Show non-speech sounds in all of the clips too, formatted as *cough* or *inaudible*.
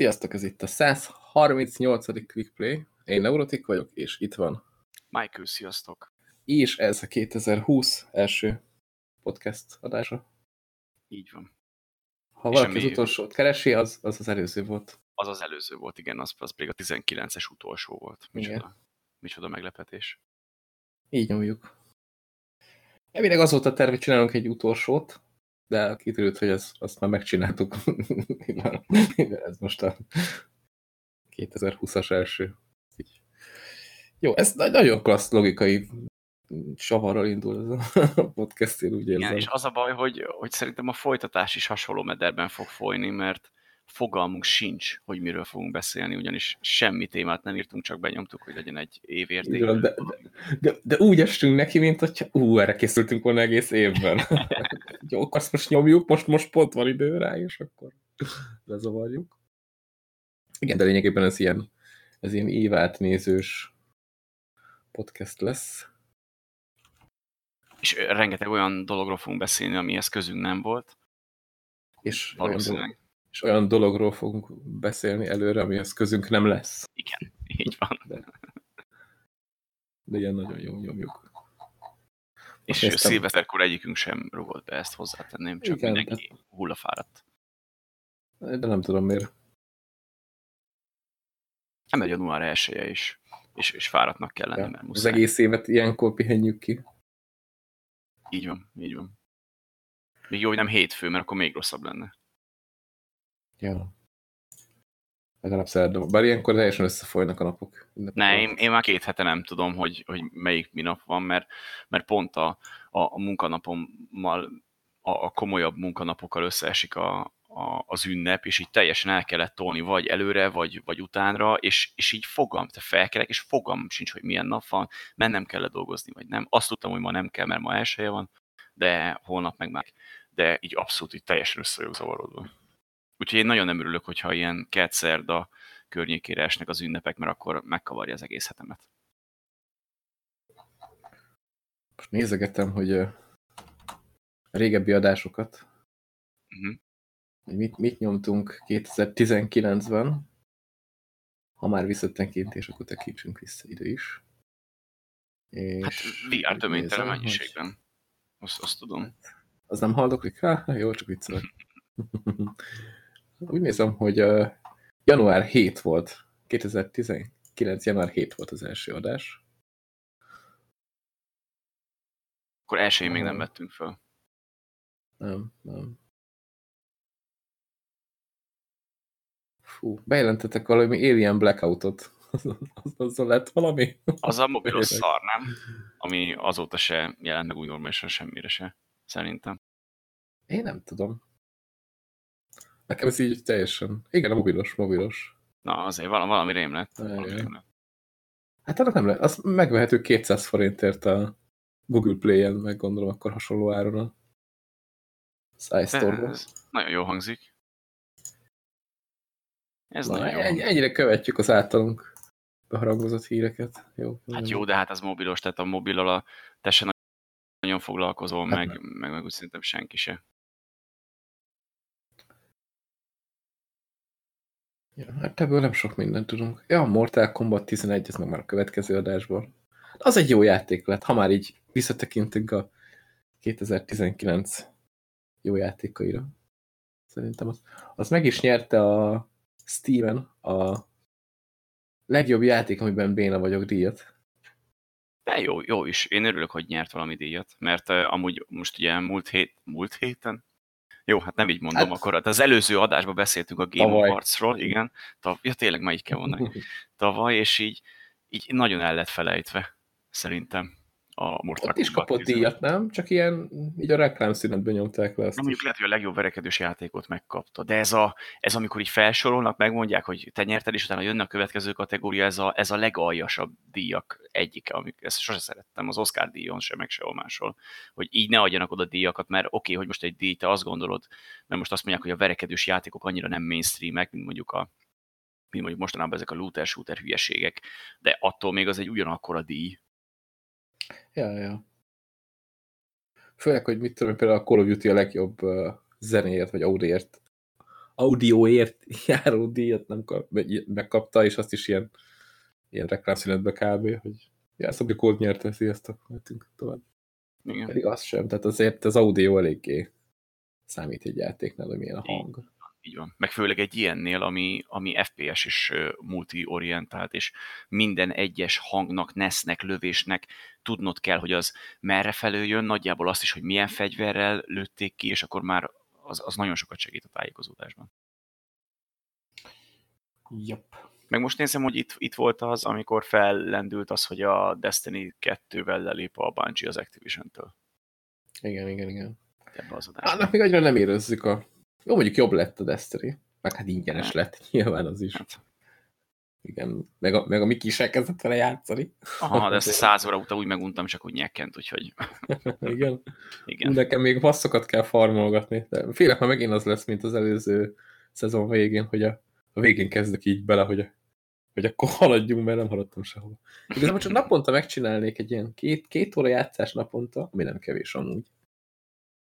Sziasztok, ez itt a 138. Clickplay. Én Neurotik vagyok, és itt van. Michael, sziasztok. És ez a 2020 első podcast adása. Így van. Ha és valaki az utolsót keresi, az, az az előző volt. Az az előző volt, igen, az, az pedig a 19-es utolsó volt. Micsoda, igen. micsoda meglepetés. Így nyomjuk. Elvileg az volt a terv, hogy csinálunk egy utolsót, de kiderült, hogy ez, azt már megcsináltuk. *laughs* ez most a 2020-as első. Jó, ez nagyon klassz logikai savarral indul ez a *laughs* podcast, én úgy érzem. Igen, és az a baj, hogy, hogy szerintem a folytatás is hasonló mederben fog folyni, mert fogalmunk sincs, hogy miről fogunk beszélni, ugyanis semmi témát nem írtunk, csak benyomtuk, hogy legyen egy évérték. De, de, de, de, úgy estünk neki, mint hogy ú, erre készültünk volna egész évben. *laughs* Jó, azt most nyomjuk, most, most pont van idő rá, és akkor lezavarjuk. Igen, de lényegében ez ilyen, ez ilyen évátnézős podcast lesz. És rengeteg olyan dologról fogunk beszélni, amihez közünk nem volt. És valószínűleg és olyan dologról fogunk beszélni előre, amihez közünk nem lesz. Igen, így van. De, de ilyen nagyon jó nyomjuk. És néztem... szilveszterkor egyikünk sem rugott be, ezt hozzátenném, csak Igen, mindenki de... hullafáradt. De nem tudom miért. Nem egy január elsője is, és, és fáradtnak kell lenni, ja, mert muszáj. Az egész évet ilyenkor pihenjük ki. Így van, így van. Még jó, hogy nem hétfő, mert akkor még rosszabb lenne. Ja. Legalább szerdom. Bár ilyenkor teljesen összefolynak a napok. Ne, én, én már két hete nem tudom, hogy, hogy melyik mi nap van, mert, mert pont a, a, a munkanapommal, a, a komolyabb munkanapokkal összeesik a, a, az ünnep, és így teljesen el kellett tolni vagy előre, vagy, vagy utánra, és, és így fogam, te felkelek, és fogam sincs, hogy milyen nap van, mennem kell dolgozni, vagy nem. Azt tudtam, hogy ma nem kell, mert ma elsője van, de holnap meg már. De így abszolút így teljesen össze vagyok zavarodva. Úgyhogy én nagyon nem örülök, hogyha ilyen kedszerda környékére esnek az ünnepek, mert akkor megkavarja az egész hetemet. Most nézegetem, hogy régebbi adásokat, uh mhm. -huh. mit, mit nyomtunk 2019-ben, ha már visszattenkint, és akkor tekintsünk vissza ide is. És hát VR töménytelen mennyiségben. Hogy... Azt, azt tudom. Az nem haldoklik? Ha, jó, csak viccelek. *laughs* Úgy nézem, hogy uh, január 7 volt, 2019. január 7 volt az első adás. Akkor első még nem vettünk fel. Nem, nem. Fú, bejelentettek valami Alien Blackoutot. *laughs* Azzal lett valami? Az a mobilos szar, nem? Ami azóta se jelent meg úgy normálisan semmire se, szerintem. Én nem tudom. Nekem ez így teljesen... Igen, a mobilos, mobilos. Na, azért valami rém lett. Valami rém lett. Hát annak nem lehet. Az megvehető 200 forintért a Google Play-en, meg gondolom akkor hasonló áron a iStore-ban. Nagyon jó hangzik. Ez Na, nagyon egy, jó. Ennyire követjük az általunk beharangozott híreket. Jó, hát jó, de hát az mobilos, tehát a mobilal a, te se nagyon foglalkozol, hát meg, meg, meg úgy szerintem senki se. Ja, hát ebből nem sok mindent tudunk. Ja, Mortal Kombat 11, ez meg már a következő adásban. Az egy jó játék lett, ha már így visszatekintünk a 2019 jó játékaira. Szerintem az, az meg is nyerte a Steven a legjobb játék, amiben béna vagyok díjat. De jó, jó is. Én örülök, hogy nyert valami díjat, mert uh, amúgy most ugye múlt, hét, múlt héten jó, hát nem így mondom, hát, akkor hát az előző adásban beszéltünk a Game tavaly. Awards-ról, igen. Tav ja, tényleg ma így kell mondani. *laughs* Tavaly, és így, így nagyon el lett felejtve, szerintem a Mortal Ott is kapott díjat, nem? Csak ilyen, így a reklámszünetben nyomták le ezt. Nem, mondjuk lehet, hogy a legjobb verekedős játékot megkapta, de ez, a, ez amikor így felsorolnak, megmondják, hogy te nyerted, és utána jönne a következő kategória, ez a, ez a legaljasabb díjak egyike, amik, ezt sose szerettem, az Oscar díjon sem, meg sehol máshol, hogy így ne adjanak oda díjakat, mert oké, okay, hogy most egy díj, te azt gondolod, mert most azt mondják, hogy a verekedős játékok annyira nem mainstreamek, mint mondjuk a mint mondjuk mostanában ezek a looter-shooter hülyeségek, de attól még az egy ugyanakkor a díj, Ja, ja. Főleg, hogy mit tudom, például a Call of Duty a legjobb uh, zenéért, vagy audiért audioért járó díjat nem kap, megkapta, és azt is ilyen, ilyen reklámszünetbe kb., hogy Jászabri Kód nyerte, sziasztok, mehetünk tovább. Igen. Pedig az sem, tehát azért az audio eléggé számít egy játéknál, hogy milyen a hang. Így van. Meg főleg egy ilyennél, ami, ami FPS is multi-orientált, és minden egyes hangnak, nesznek, lövésnek tudnod kell, hogy az merre felől jön, nagyjából azt is, hogy milyen fegyverrel lőtték ki, és akkor már az, az nagyon sokat segít a tájékozódásban. Yep. Meg most nézem, hogy itt, itt volt az, amikor fellendült az, hogy a Destiny 2-vel lelép a Bungie az Activision-től. Igen, igen, igen. Ebbe az adásban. Annak még annyira nem érezzük a... Jó, mondjuk jobb lett a Destiny. Meg hát ingyenes hát. lett, nyilván az is. Hát. Igen, meg a, meg a Miki is elkezdett vele játszani. Aha, de ezt a száz óra után úgy meguntam, csak úgy nyekkent, úgyhogy... *laughs* Igen. Igen. Nekem még passzokat kell farmolgatni. De félek, ha megint az lesz, mint az előző szezon végén, hogy a, a végén kezdek így bele, hogy, a, hogy akkor haladjunk, mert nem haladtam sehova. Igazából csak naponta megcsinálnék egy ilyen két, két óra játszás naponta, ami nem kevés amúgy.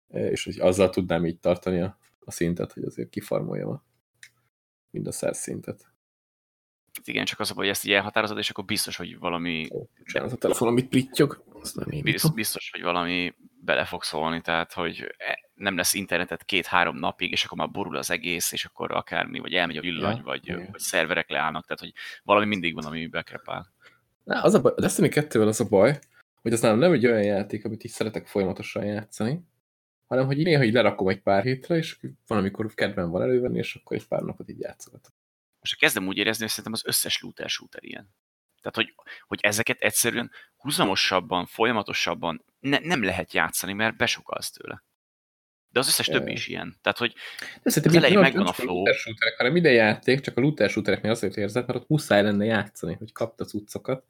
És hogy azzal tudnám így tartani a, a szintet, hogy azért kifarmoljam a, mind a száz szintet. Igen, csak az, hogy ezt így elhatározod, és akkor biztos, hogy valami... Az a telefon, amit pittyog, azt nem én biztos, biztos, hogy valami bele fog szólni, tehát, hogy e, nem lesz internetet két-három napig, és akkor már borul az egész, és akkor akármi, vagy elmegy a villany, ja, vagy, vagy szerverek leállnak, tehát, hogy valami mindig van, ami bekrepál. Na, az a baj, a Destiny 2 az a baj, hogy az nem egy olyan játék, amit így szeretek folyamatosan játszani, hanem hogy néha így lerakom egy pár hétre, és van, amikor kedven van elővenni, és akkor egy pár napot így játszogatok. Most kezdem úgy érezni, hogy szerintem az összes looter shooter ilyen. Tehát, hogy, hogy ezeket egyszerűen húzamosabban, folyamatosabban ne, nem lehet játszani, mert besokalsz tőle. De az összes többi is ilyen. Tehát, hogy De az elején megvan a flow. A hanem minden játék, csak a looter shootereknél azért érzed, mert ott muszáj lenne játszani, hogy kapta cuccokat.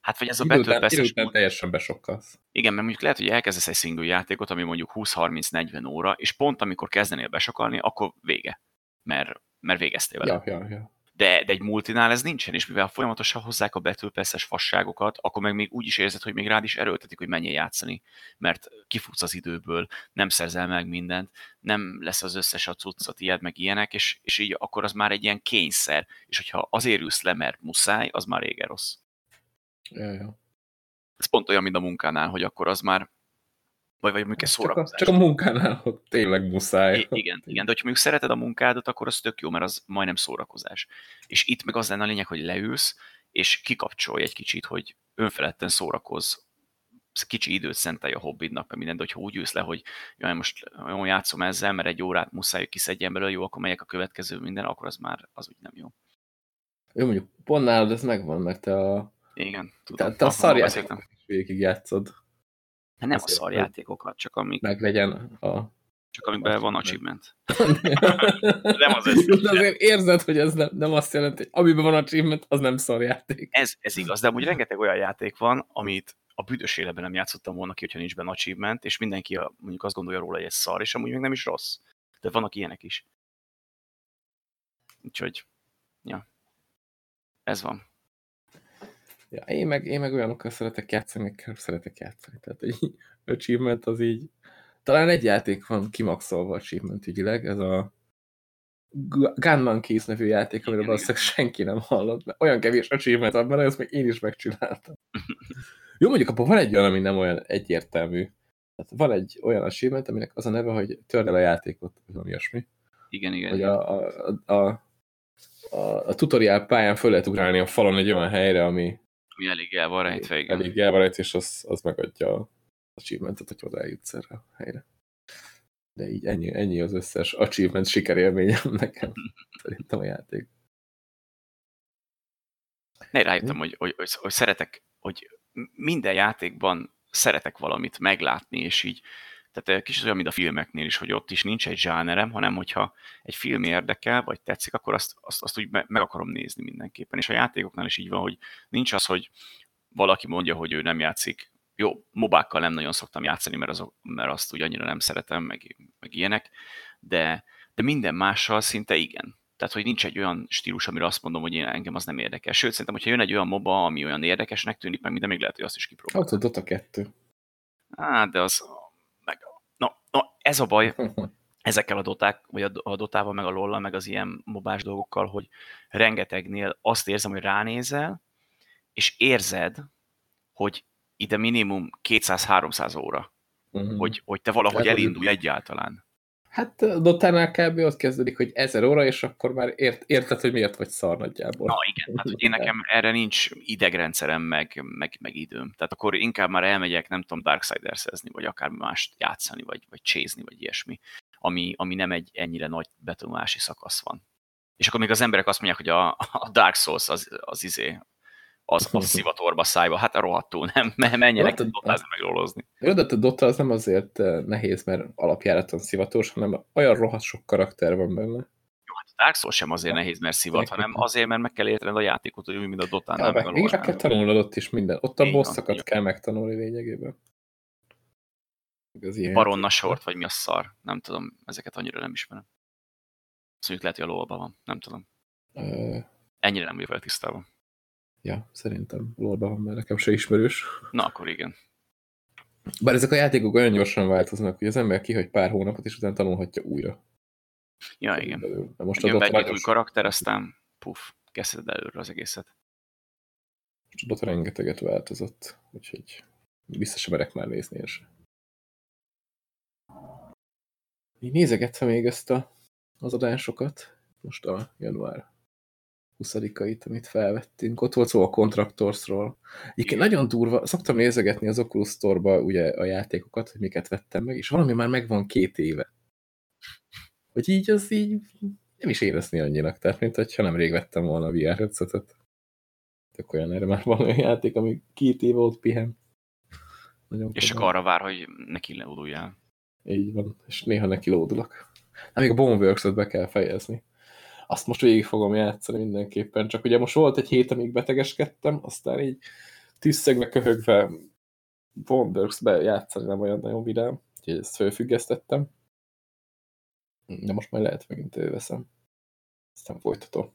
Hát, vagy ez a pass teljesen besokkalsz. Igen, mert mondjuk lehet, hogy elkezdesz egy single játékot, ami mondjuk 20-30-40 óra, és pont amikor kezdenél besokalni, akkor vége. Mert mert végeztél vele. Ja, ja, ja. De, de egy multinál ez nincsen, és mivel folyamatosan hozzák a betűpesszes fasságokat, akkor meg még úgy is érzed, hogy még rád is erőltetik, hogy menjél játszani, mert kifutsz az időből, nem szerzel meg mindent, nem lesz az összes a cuccot, ilyet, meg ilyenek, és, és így akkor az már egy ilyen kényszer, és hogyha azért ülsz le, mert muszáj, az már régen rossz. Ja, ja. Ez pont olyan, mint a munkánál, hogy akkor az már vagy, vagy mondjuk egy szórakozás. Csak a, csak a munkánál, hogy tényleg muszáj. I igen, igen, de hogyha mondjuk szereted a munkádat, akkor az tök jó, mert az majdnem szórakozás. És itt meg az lenne a lényeg, hogy leülsz, és kikapcsolj egy kicsit, hogy önfeledten szórakozz, kicsi időt szentelj a hobbidnak, minden, de hogyha úgy ülsz le, hogy jaj, most olyan játszom ezzel, mert egy órát muszáj, hogy kiszedjen belőle, jó, akkor megyek a következő minden, akkor az már az úgy nem jó. Jó, mondjuk pont nálad ez megvan, mert te a... Igen, tudom. Te, te a szarjátékot végig játszod. Hát nem Azért, a szarjátékokat, csak amik... Meg legyen a... Csak amikben van achievement. nem az ez. De azért érzed, hogy ez nem, nem azt jelenti, hogy amiben van achievement, az nem szarjáték. Ez, ez igaz, de amúgy rengeteg olyan játék van, amit a büdös életben nem játszottam volna ki, hogyha nincs benne achievement, és mindenki a, mondjuk azt gondolja róla, hogy ez szar, és amúgy még nem is rossz. De vannak ilyenek is. Úgyhogy, ja, ez van. Ja, én, meg, én meg olyanokkal szeretek játszani, amikkel szeretek játszani. Tehát egy *laughs* achievement az így... Talán egy játék van kimaxolva achievement ügyileg, ez a Gunman Keys nevű játék, amiről valószínűleg senki nem hallott, mert olyan kevés achievement van benne, ezt még én is megcsináltam. Jó, mondjuk abban van egy olyan, ami nem olyan egyértelmű. Tehát van egy olyan achievement, aminek az a neve, hogy törd el a játékot, vagy valami ilyesmi. Igen, igen. Hogy. A, a, a, a, a tutoriál pályán föl lehet ugrálni a falon egy olyan helyre, ami ami elég el van rejtve, igen. Elég el van rejtve, és az, az megadja a achievementet, hogy oda eljutsz erre a helyre. De így ennyi, ennyi az összes achievement sikerélményem *laughs* nekem, szerintem a játék. Ne, rájöttem, hogy, hogy, hogy, hogy szeretek, hogy minden játékban szeretek valamit meglátni, és így tehát kicsit olyan, mint a filmeknél is, hogy ott is nincs egy zsánerem, hanem hogyha egy film érdekel, vagy tetszik, akkor azt, azt, azt úgy meg akarom nézni mindenképpen. És a játékoknál is így van, hogy nincs az, hogy valaki mondja, hogy ő nem játszik. Jó, mobákkal nem nagyon szoktam játszani, mert, azok, mert azt úgy annyira nem szeretem, meg, meg ilyenek, de, de minden mással szinte igen. Tehát, hogy nincs egy olyan stílus, amire azt mondom, hogy én engem az nem érdekel. Sőt, szerintem, hogyha jön egy olyan moba, ami olyan érdekesnek tűnik, meg minden még lehet, hogy azt is kipróbálom. Ott a Dota 2. Á, de az, ez a baj. *laughs* ezekkel a doták, vagy a dotával, meg a lolla, meg az ilyen mobás dolgokkal, hogy rengetegnél azt érzem, hogy ránézel, és érzed, hogy ide minimum 200-300 óra, uh-huh. hogy, hogy te valahogy hát, elindulj egyáltalán. Hát Dotánál kb. ott kezdődik, hogy ezer óra, és akkor már ért, érted, hogy miért vagy szar nagyjából. Na igen, hát hogy én nekem erre nincs idegrendszerem, meg, meg, meg időm. Tehát akkor inkább már elmegyek, nem tudom, Darksiders-ezni, vagy akár mást játszani, vagy, vagy csézni, vagy ilyesmi, ami, ami nem egy ennyire nagy betonulási szakasz van. És akkor még az emberek azt mondják, hogy a, a Dark Souls az, az izé, az, az *laughs* szivatorba szájba, hát a rohadtul, nem, *laughs* menjenek hát, dotázni meg rolozni. Jó, de a Dota az nem azért eh, nehéz, mert alapjáraton szivatós, hanem olyan rohadt sok karakter van benne. Jó, hát a Dark Souls sem azért nehéz, mert szivat, hanem azért, mert meg kell értened a játékot, hogy úgy, mint a Dotán. Ja, meg, meg, meg kell tanulnod ott is minden. Ott a bosszokat kell megtanulni lényegében. Baronna sort, vagy mi a szar? Nem tudom, ezeket annyira nem ismerem. Mondjuk lehet, hogy a lolba van, nem tudom. Ennyire nem vagyok tisztában. Ja, szerintem lolban van, mert nekem se ismerős. Na, akkor igen. Bár ezek a játékok olyan gyorsan változnak, hogy az ember kihagy pár hónapot, és utána tanulhatja újra. Ja, igen. De most igen, egy új karakter, aztán puf, kezded előre az egészet. Most ott rengeteget változott, úgyhogy vissza sem merek már nézni én sem. Így nézegetve még ezt a, az adásokat, most a január 20-ait, amit felvettünk. Ott volt szó a Contractorsról. Igen, nagyon durva, szoktam nézegetni az Oculus Store-ba ugye a játékokat, hogy miket vettem meg, és valami már megvan két éve. Hogy így az így nem is érezni annyinak, tehát mint hogyha nem rég vettem volna a VR headsetet. Tök olyan erre már van olyan játék, ami két éve ott pihen. Nagyon és csak arra vár, hogy neki leóduljál. Így van, és néha neki lódulok. Hát még a Boneworks-ot be kell fejezni azt most végig fogom játszani mindenképpen. Csak ugye most volt egy hét, amíg betegeskedtem, aztán így tüsszegve, köhögve Wonders-be játszani nem olyan nagyon vidám, úgyhogy ezt felfüggesztettem. De most majd lehet megint veszem. Aztán folytatom.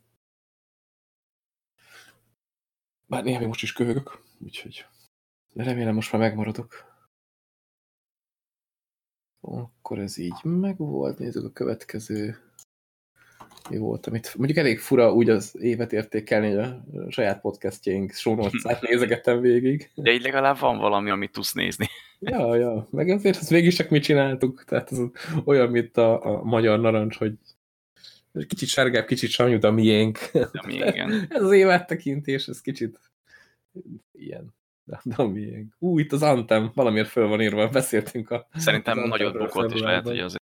Bár néha még most is köhögök, úgyhogy de remélem most már megmaradok. Akkor ez így megvolt. Nézzük a következő mi volt, amit mondjuk elég fura úgy az évet értékelni, hogy a saját podcastjaink sónolcát *laughs* nézegetem végig. De így legalább van valami, amit tudsz nézni. *laughs* Ja, ja, meg azért az végig csak mit csináltuk, tehát az olyan, mint a, a magyar narancs, hogy kicsit sárgább, kicsit sanyú, de a miénk. De igen. *laughs* ez az évet tekintés, ez kicsit ilyen. De, de a miénk. Ú, itt az Antem, valamiért föl van írva, beszéltünk a... Szerintem nagyot bukott, és lehet, hogy azért...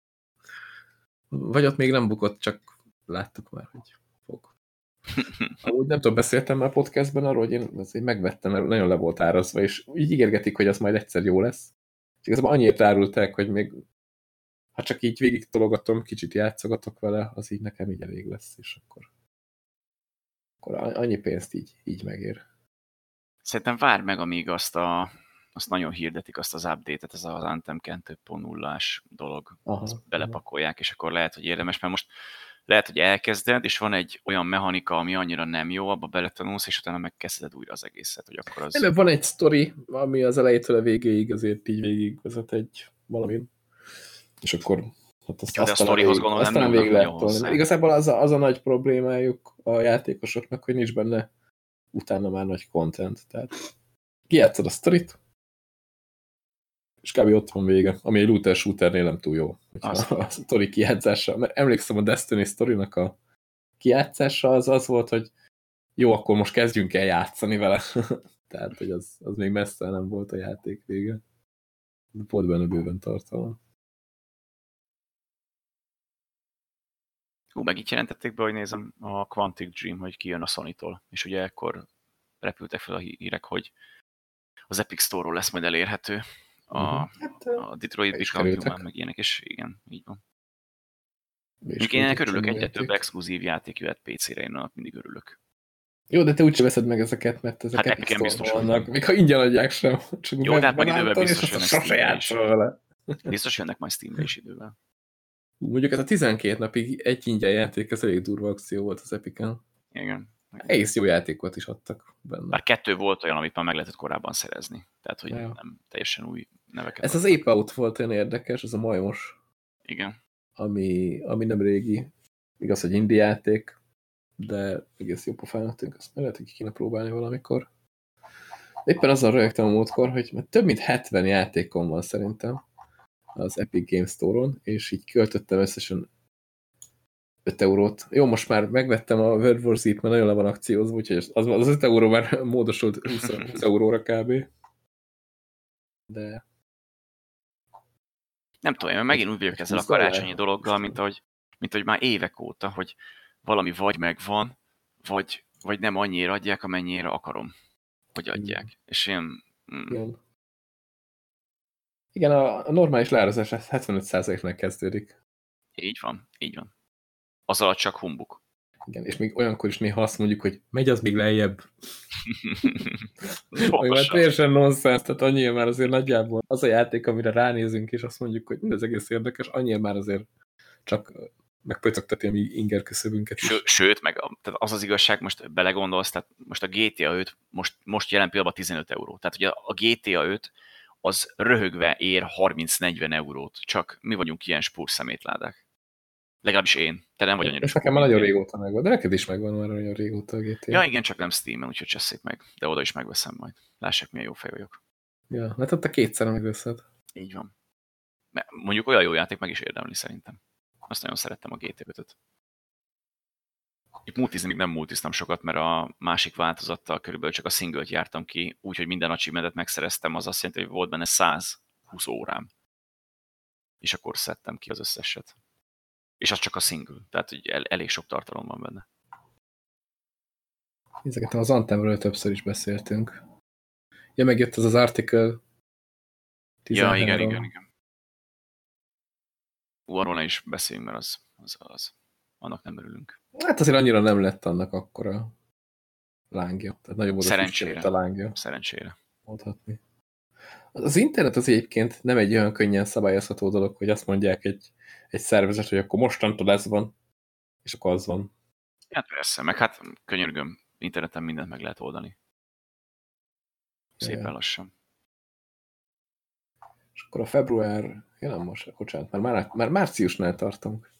Vagy ott még nem bukott, csak láttuk már, hogy fog. *laughs* Ahogy nem tudom, beszéltem már podcastben arról, hogy én azért megvettem, mert nagyon le volt árazva, és így ígérgetik, hogy az majd egyszer jó lesz. És igazából annyit árulták, hogy még ha csak így végig tologatom, kicsit játszogatok vele, az így nekem így elég lesz, és akkor, akkor annyi pénzt így, így megér. Szerintem várj meg, amíg azt a azt nagyon hirdetik azt az update-et, ez az Anthem 2.0-ás dolog, aha, azt belepakolják, és akkor lehet, hogy érdemes, mert most lehet, hogy elkezded, és van egy olyan mechanika, ami annyira nem jó, abba beletanulsz, és utána megkezded újra az egészet, hogy akkor az... Előbb van egy sztori, ami az elejétől a végéig azért így végigvezet egy valamin, és akkor hát azt, ja, azt a sztorihoz gondolom aztán nem végig lehet tolni. Igazából az a, az a nagy problémájuk a játékosoknak, hogy nincs benne utána már nagy content, tehát kijátszod a sztorit, és kb. ott van vége, ami egy looter shooternél nem túl jó. *laughs* A sztori kijátszása, mert emlékszem a Destiny sztorinak a kijátszása az az volt, hogy jó, akkor most kezdjünk el játszani vele. *laughs* Tehát, hogy az, az még messze nem volt a játék vége. Volt benne bőven tartalom. Hú, meg itt jelentették be, hogy nézem a Quantic Dream, hogy kijön a Sony-tól, és ugye ekkor repültek fel a hírek, hogy az Epic Store-ról lesz majd elérhető, a, uh-huh. hát, a Detroit Become Human, meg ilyenek, és igen, így van. Még én ennek örülök, egyre több exkluzív játék jöhet PC-re, én annak mindig örülök. Jó, de te úgyse veszed meg ezeket, mert ezek hát Epic biztos vannak, még ha ingyen adják sem. Csak Jó, de hát meg idővel biztos jönnek steam Biztos jönnek majd steam is idővel. Mondjuk ez a 12 napig egy ingyen játék, ez elég durva akció volt az Epic-en. Igen. Egész jó játékot is adtak benne. Már kettő volt olyan, amit már meg lehetett korábban szerezni. Tehát, hogy ja. nem teljesen új neveket. Ez adtak. az Ape Out volt olyan érdekes, az a majmos. Igen. ami, ami nem régi, igaz, hogy indi játék, de egész jó pofának tűnik, azt lehet, hogy ki kéne próbálni valamikor. Éppen azzal rögtem a múltkor, hogy több mint 70 játékom van szerintem az Epic Games Store-on, és így költöttem összesen 5 eurót. Jó, most már megvettem a World War Z-t, mert nagyon le van akciózva, úgyhogy az, az 5 euró már *laughs* módosult 20, 20 euróra kb. De... Nem tudom, én megint úgy vagyok ezzel a karácsonyi dologgal, mint ahogy, mint ahogy már évek óta, hogy valami vagy megvan, vagy, vagy nem annyira adják, amennyire akarom, hogy adják. Mm. És én... Mm. Igen. Igen, a, a normális leárazás 75%-nál kezdődik. Így van, így van. Az alatt csak humbuk. Igen, és még olyankor is néha azt mondjuk, hogy megy az még lejjebb. *laughs* Olyan teljesen nonsens, tehát annyira már azért nagyjából az a játék, amire ránézünk, és azt mondjuk, hogy ez egész érdekes, annyira már azért csak megpöcögteti a mi inger küszöbünket is. Sőt, meg tehát az az igazság, most belegondolsz, tehát most a GTA 5 most, most jelen pillanatban 15 euró. Tehát ugye a GTA 5 az röhögve ér 30-40 eurót, csak mi vagyunk ilyen spúrszemétládák. Legalábbis én. Te nem vagy annyira. És nekem már nagyon régóta megvan, de neked is megvan már nagyon régóta a GTA. Ja, igen, csak nem Steam-en, úgyhogy cseszék meg. De oda is megveszem majd. Lássák, milyen jó fej vagyok. Ja, hát ott a kétszer megveszed. Így van. Mondjuk olyan jó játék meg is érdemli szerintem. Azt nagyon szerettem a GT 5-öt. Itt multizni nem multiztam sokat, mert a másik változattal körülbelül csak a single jártam ki, úgyhogy minden achievementet megszereztem, az azt jelenti, hogy volt benne 120 órám. És akkor szedtem ki az összeset. És az csak a single, tehát hogy el, elég sok tartalom van benne. Ezeket az Antemről többször is beszéltünk. Ja, megjött ez az article. Ja, igen, igen, igen. Ú, arról is beszéljünk, mert az, az, az, annak nem örülünk. Hát azért annyira nem lett annak akkora lángja. Tehát nagyobb Szerencsére. a lángja. Szerencsére. Mondhatni. Az internet az egyébként nem egy olyan könnyen szabályozható dolog, hogy azt mondják egy, egy szervezet, hogy akkor mostantól ez van, és akkor az van. Hát persze, meg hát könyörgöm, interneten mindent meg lehet oldani. Szépen lassan. És akkor a február, ja nem most, bocsánat, már, már, már márciusnál tartunk.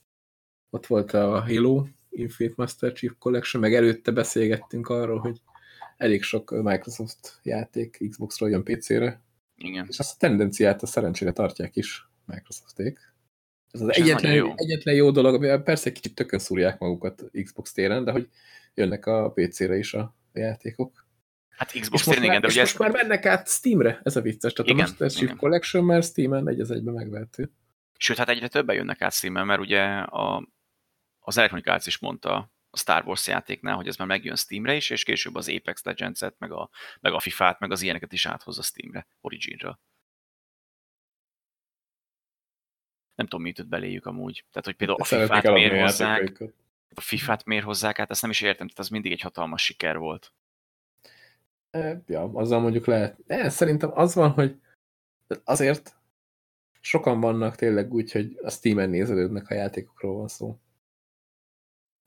Ott volt a Halo Infinite Master Chief Collection, meg előtte beszélgettünk arról, hogy elég sok Microsoft játék Xbox-ról jön PC-re. Igen. És azt a tendenciát a szerencsére tartják is Microsofték. Ez az egyetlen jó. egyetlen jó dolog, amivel persze kicsit tökön szúrják magukat Xbox téren, de hogy jönnek a PC-re is a játékok. Hát Xbox téren igen, de ugye... most már mennek át Steamre, ez a vicces. Tehát igen, a Master Collection már Steamen egy az egyben megvehető. Sőt, hát egyre többen jönnek át Steamen, mert ugye a, az Electronic Arts is mondta a Star Wars játéknál, hogy ez már megjön Steamre is, és később az Apex Legends-et, meg a, meg a FIFA-t, meg az ilyeneket is áthozza Steamre, Origin-ra. Nem tudom, mit tud beléjük amúgy. Tehát, hogy például a FIFA-t miért hozzák, a FIFA-t miért hozzák, hát ezt nem is értem, tehát az mindig egy hatalmas siker volt. E, ja, azzal mondjuk lehet. E, szerintem az van, hogy azért sokan vannak tényleg úgy, hogy a Steam-en nézelődnek, a játékokról van szó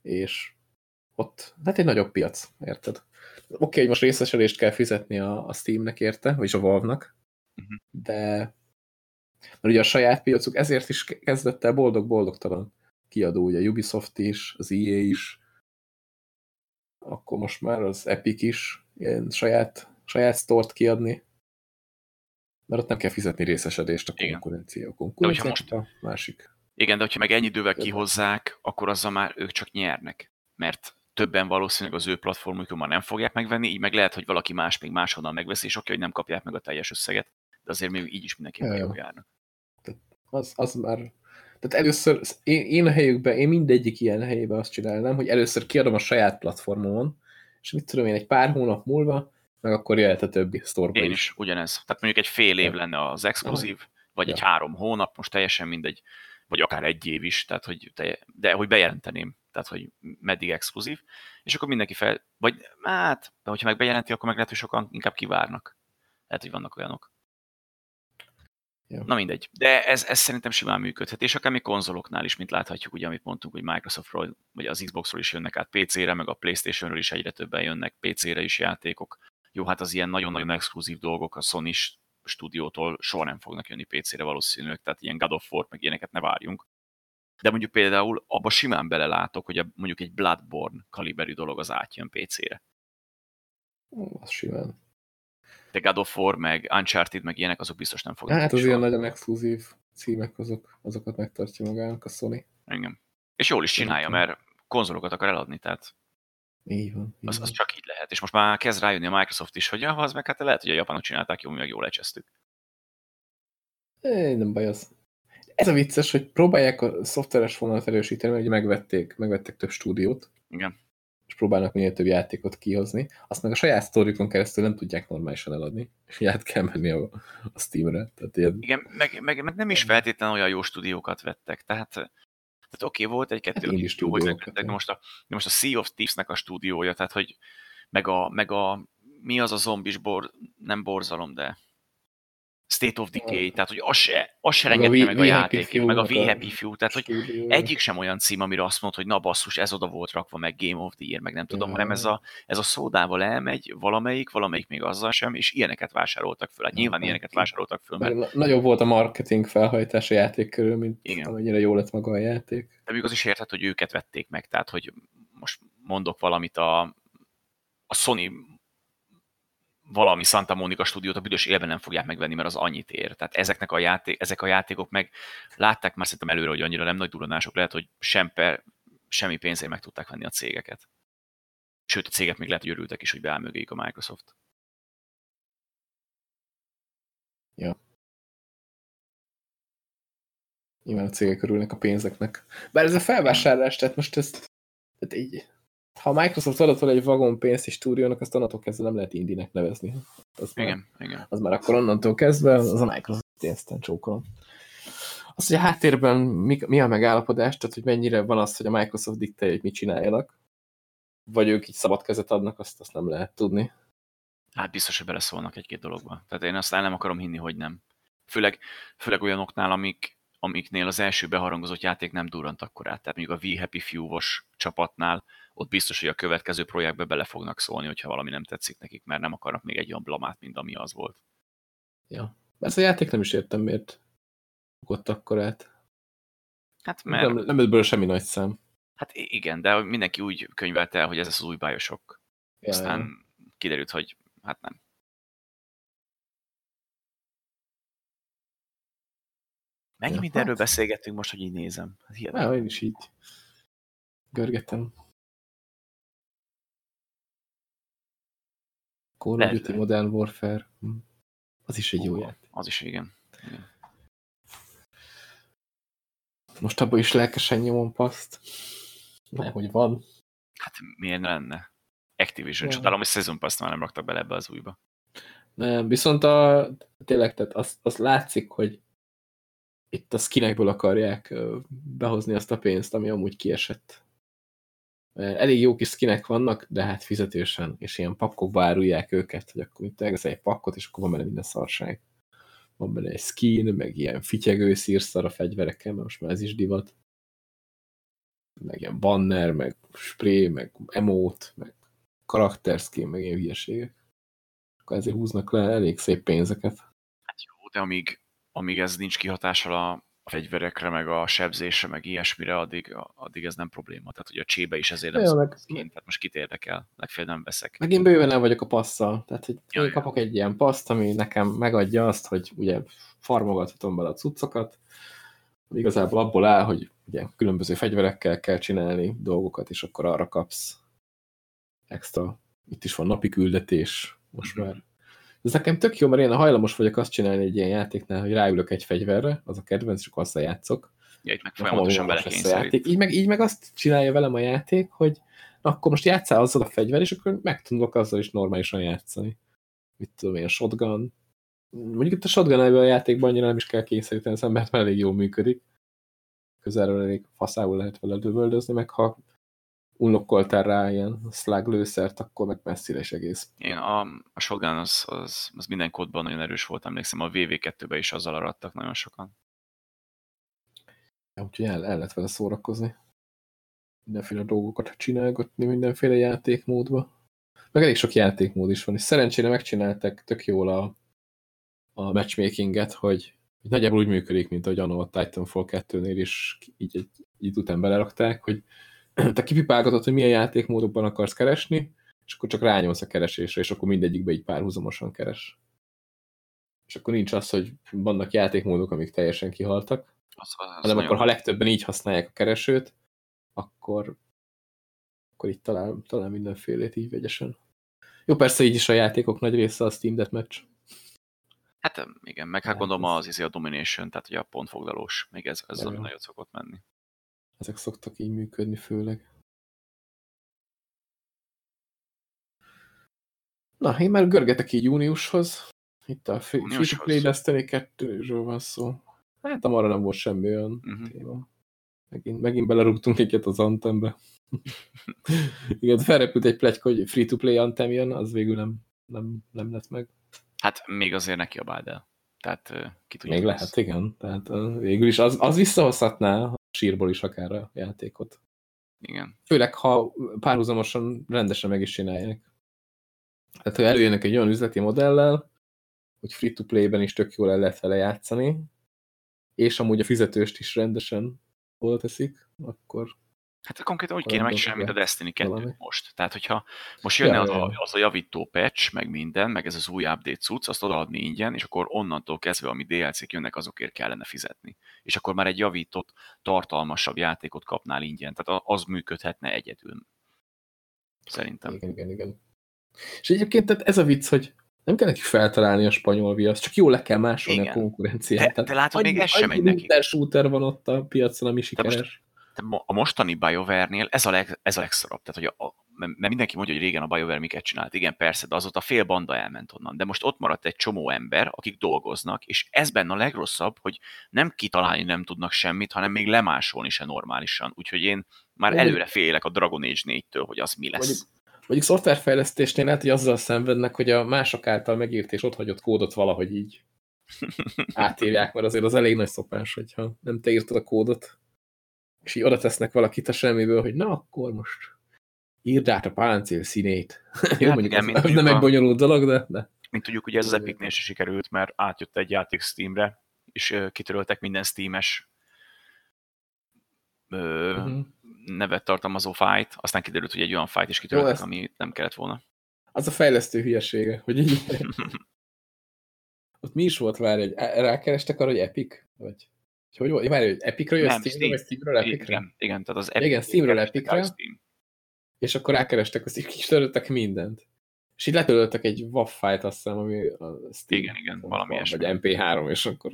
és ott, hát egy nagyobb piac, érted? Oké, okay, hogy most részesedést kell fizetni a, a Steamnek érte, vagyis a Valve-nak, uh mhm. -huh. de mert ugye a saját piacuk ezért is kezdett el boldog-boldogtalan kiadó, ugye Ubisoft is, az EA is, akkor most már az Epic is ilyen saját, saját stort kiadni, mert ott nem kell fizetni részesedést a konkurencia. A konkurencia most... a másik. Igen, de hogyha meg ennyi idővel kihozzák, akkor azzal már ők csak nyernek. Mert többen valószínűleg az ő platformukon már nem fogják megvenni, így meg lehet, hogy valaki más még máshonnan megveszi, és oké, hogy nem kapják meg a teljes összeget, de azért még így is mindenképpen jól járnak. Az, az már... Tehát először, én, én a helyükben, én mindegyik ilyen helyében azt csinálnám, hogy először kiadom a saját platformomon, és mit tudom én, egy pár hónap múlva, meg akkor jöhet a többi sztorba Én is. is ugyanez. Tehát mondjuk egy fél év lenne az exkluzív, vagy ja. egy három hónap, most teljesen mindegy vagy akár egy év is, tehát hogy te, de hogy bejelenteném, tehát hogy meddig exkluzív, és akkor mindenki fel, vagy hát, de hogyha meg bejelenti, akkor meg lehet, hogy sokan inkább kivárnak. Lehet, hogy vannak olyanok. Ja. Na mindegy. De ez, ez szerintem simán működhet, és akár még konzoloknál is, mint láthatjuk, ugye, amit mondtunk, hogy Microsoftról, vagy az Xboxról is jönnek át PC-re, meg a Playstationről is egyre többen jönnek PC-re is játékok. Jó, hát az ilyen nagyon-nagyon exkluzív dolgok, a Sony stúdiótól soha nem fognak jönni PC-re valószínűleg, tehát ilyen God of War, meg ilyeneket ne várjunk. De mondjuk például abba simán belelátok, hogy a, mondjuk egy Bloodborne kaliberű dolog az átjön PC-re. Az simán. De God of War, meg Uncharted, meg ilyenek, azok biztos nem fognak. Hát az ilyen nagyon exkluzív címek, azok, azokat megtartja magának a Sony. Igen. És jól is csinálja, mert konzolokat akar eladni, tehát így van. Így az, az csak így lehet. És most már kezd rájönni a Microsoft is, hogy ja, az meg hát lehet, hogy a japánok csinálták jól, mi meg jól lecsesztük. É, nem baj az. Ez a vicces, hogy próbálják a szoftveres vonalat erősíteni, hogy megvették, megvettek több stúdiót, Igen. és próbálnak minél több játékot kihozni, azt meg a saját sztorikon keresztül nem tudják normálisan eladni, és át kell menni a, a Steamre. Tehát ilyen, Igen, meg, meg, meg, nem is feltétlenül olyan jó stúdiókat vettek, tehát, tehát oké, okay, volt egy-kettő, Hát is jó volt, de most, a, de most a Sea of Thieves-nek a stúdiója, tehát hogy meg a, meg a mi az a zombis bor, nem borzalom, de State of Decay, tehát hogy az se, az se Meg a rengette We- meg a játék, meg a a Happy Few, tehát hogy egyik sem olyan cím, amire azt mondod, hogy na basszus, ez oda volt rakva, meg Game of the Year, meg nem tudom, Ja. hanem ez a, ez a szódával elmegy valamelyik, valamelyik még azzal sem, és ilyeneket vásároltak föl. Hát nyilván ilyeneket vásároltak föl, mert Mert na- nagyobb volt a marketing felhajtás a játék körül, mint Igen. amennyire jó lett maga a játék. de még az is érthet, hogy őket vették meg, tehát hogy most mondok valamit a, a Sony valami Santa Monica stúdiót a büdös élben nem fogják megvenni, mert az annyit ér. Tehát ezeknek a játék, ezek a játékok meg látták már szerintem előre, hogy annyira nem nagy duranások lehet, hogy sem per, semmi pénzért meg tudták venni a cégeket. Sőt, a cégek még lehet, hogy örültek is, hogy beáll mögéjük a Microsoft. Nyilván a cégek örülnek a pénzeknek. Bár ez a felvásárlás, tehát most ez tehát így, ha a Microsoft adott volna egy vagon pénzt egy stúdiónak, azt onnantól kezdve nem lehet indinek nevezni. Az már, Igen, igen. az már akkor onnantól kezdve az a Microsoft pénzten csókolom. Az, hogy a háttérben mi, mi a megállapodás, tehát hogy mennyire van az, hogy a Microsoft diktálja, hogy mit csináljanak, vagy ők így szabad kezet adnak, azt, azt nem lehet tudni. Hát biztos, hogy beleszólnak egy-két dologba. Tehát én azt el nem akarom hinni, hogy nem. Főleg, főleg olyanoknál, amik, amiknél az első beharangozott játék nem durrant akkor át. Tehát mondjuk a We Happy Few-os csapatnál ott biztos, hogy a következő projektbe bele fognak szólni, hogyha valami nem tetszik nekik, mert nem akarnak még egy olyan blamát, mint ami az volt. Ja. Ezt a játék nem is értem, miért bukott akkor át. Hát mert, Nem, nem ebből semmi nagy szám. hát igen, de mindenki úgy könyvelte el, hogy ez az új Bioshock. Ja, Aztán ja. kiderült, hogy hát nem. Mennyi Ja, mindenről hát. beszélgettünk most, hogy így nézem? Hát hihetetlen. Ja, én is így görgetem. Call of. Duty Modern Warfare. Hm. Az is egy jó játék. Az is igen. igen. Most abban is lelkesen nyomom paszt. Nem, hogy van. Hát miért ne lenne? Activision. Ja. Csodálom, hogy Season Pass-t már nem raktak bele ebbe az újba. Nem, viszont a, tényleg, tehát az, az látszik, hogy itt a skinekből akarják behozni azt a pénzt, ami amúgy kiesett. Elég jó kis skinek vannak, de hát fizetősen, és ilyen pakkokba árulják őket, hogy akkor itt elveszel egy pakkot, és akkor van benne minden szarság. Van benne egy skin, meg ilyen fityegő szírszar a fegyverekkel, mert most már ez is divat. Meg ilyen banner, meg spray, meg emote, meg karakterskin, meg ilyen hülyeségek. Akkor ezért húznak le elég szép pénzeket. Hát jó, de amíg, amíg ez nincs kihatással a fegyverekre, meg a sebzésre, meg ilyesmire, addig, addig ez nem probléma. Tehát, hogy a csébe is ezért nem meg- skin, tehát most kit érdekel, legfeljebb nem veszek. Meg én bőven el vagyok a passzal. Tehát, hogy Ja, én kapok egy ilyen paszt, ami nekem megadja azt, hogy ugye farmogathatom bele a cuccokat. Igazából abból áll, hogy ugye különböző fegyverekkel kell csinálni dolgokat, és akkor arra kapsz extra. Itt is van napi küldetés most Mhm. már. Ez nekem tök jó, mert én hajlamos vagyok azt csinálni egy ilyen játéknál, hogy ráülök egy fegyverre, az a kedvenc, akkor azzal játszok. Ja, itt meg folyamatosan belekényszerít. Így meg, így meg azt csinálja velem a játék, hogy na, akkor most játszál azzal a fegyver, és akkor megtanulok azzal is normálisan játszani. Mit tudom én, shotgun. Mondjuk itt a shotgun ebben a játékban annyira nem is kell kényszeríteni az embert, mert elég jól működik. Közelről elég faszául lehet vele dövöldözni, meg ha unlokkoltál rá ilyen slug lőszert, akkor meg messzire egész. Igen, a, a shotgun az, az, az minden kódban nagyon erős volt, emlékszem, a VV2-ben is azzal arattak nagyon sokan. Ja, úgyhogy el, el lehet vele szórakozni. Mindenféle dolgokat csinálgatni, mindenféle játékmódba. Meg elég sok játékmód is van, és szerencsére megcsináltak tök jól a, a matchmakinget, hogy Nagyjából úgy működik, mint ahogy annó a Titanfall 2-nél is így egy idő után belerakták, hogy *clears throat* te kipipálgatod, hogy milyen játékmódokban akarsz keresni, és akkor csak rányolsz a keresésre, és akkor mindegyikbe így párhuzamosan keres. És akkor nincs az, hogy vannak játékmódok, amik teljesen kihaltak, az, az hanem akkor, ha legtöbben így használják a keresőt, akkor, akkor itt talál, talál mindenfélét így vegyesen. Jó, persze így is a játékok nagy része a Steam Deathmatch. Hát igen, meg hát gondolom az izé a Domination, tehát ugye a pontfoglalós, még ez, ez az, ami nagyot szokott menni. Ezek szoktak így működni főleg. Na, én már görgetek így júniushoz. Itt a Free-to-Play Destiny 2-ről van szó. Hát arra nem volt semmi olyan uh mhm. -huh. téma. Megint, megint belerúgtunk egyet az Antembe. *laughs* Igen, felrepült egy pletyka, hogy free-to-play Antem jön, az végül nem, nem, nem lett meg. Hát még azért neki a el. Tehát ki tudja. Még lehet, igen. Tehát végül is az, az visszahozhatná a sírból is akár a játékot. Igen. Főleg, ha párhuzamosan rendesen meg is csinálják. Tehát, hogy előjönnek egy olyan üzleti modellel, hogy free-to-play-ben is tök jól el lehet vele játszani, és amúgy a fizetőst is rendesen hol teszik, akkor Hát konkrétan úgy kéne megcsinálni, mint a Destiny 2 valami. most. Tehát, hogyha most jönne ja, az, a, az a javító patch, meg minden, meg ez az új update cucc, azt odaadni ingyen, és akkor onnantól kezdve, ami DLC-k jönnek, azokért kellene fizetni. És akkor már egy javított, tartalmasabb játékot kapnál ingyen. Tehát az működhetne egyedül. Szerintem. Igen, igen, igen. És egyébként tehát ez a vicc, hogy nem kell neki feltalálni a spanyol viaszt, csak jól le kell másolni Igen. a konkurenciát. De, de látod, még ez sem megy neki. shooter van ott a piacon, ami sikeres. Most, a mostani BioWare-nél ez a, leg, ez a legszarabb. Tehát, hogy a, mert mindenki mondja, hogy régen a BioWare miket csinált. Igen, persze, de azóta fél banda elment onnan. De most ott maradt egy csomó ember, akik dolgoznak, és ez benne a legrosszabb, hogy nem kitalálni nem tudnak semmit, hanem még lemásolni se normálisan. Úgyhogy én már előre félek a Dragon Age 4-től, hogy az mi lesz. Mondjuk, mondjuk szoftverfejlesztésnél lehet, hogy azzal szenvednek, hogy a mások által megírt és otthagyott kódot valahogy így *laughs* átírják, mert azért az elég nagy szopás, hogyha nem te írtad a kódot és így oda tesznek valakit a semmiből, hogy na akkor most írd át a páncél színét. Hát mondjuk igen, az, nem egy bonyolult dolog, de, de... Mint tudjuk, ugye ez az Epicnél se sikerült, mert átjött egy játék Steamre, és kitöröltek minden Steam-es -huh. nevet tartalmazó fájt, aztán kiderült, hogy egy olyan fájt is kitöröltek, Jó, ami nem kellett volna. Az a fejlesztő hülyesége, hogy így... *laughs* Ott mi is volt, várj, hogy rákerestek arra, hogy Epic? Vagy? Hogy volt? Várj, hogy Epicről jössz Steamről, Steam. vagy Steamről Epicre? Igen, igen, tehát az Epic, igen, Steamről Epicre, Steam. és akkor rákerestek, azt így *laughs* mindent. És így letöltöttek egy WAV fájlt, azt hiszem, ami a Steam, igen, igen, valami Vagy MP3, és akkor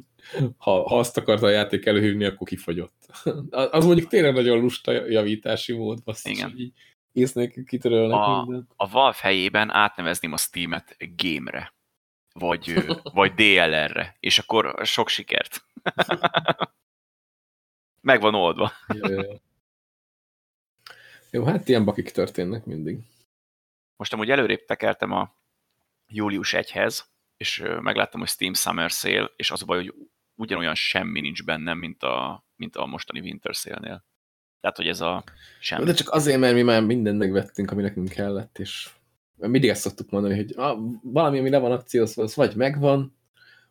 ha, ha azt akarta a játék előhívni, akkor kifogyott. *laughs* az mondjuk tényleg nagyon lusta javítási mód, azt igen. így észnek, kitörölnek a, mindent. A Valve helyében átnevezném a Steam-et game-re vagy, vagy DLR-re, és akkor sok sikert. *laughs* Meg van oldva. Jó, hát ilyen bakik történnek mindig. Most amúgy előrébb tekertem a július 1-hez, és megláttam, hogy Steam Summer Sale, és az a baj, hogy ugyanolyan semmi nincs bennem, mint a, mint a mostani Winter Sale-nél. Tehát, hogy ez a semmi. De csak azért, mert mi már mindent megvettünk, ami nekünk kellett, és mindig ezt szoktuk mondani, hogy ah, valami, ami le van akciózva, az vagy megvan,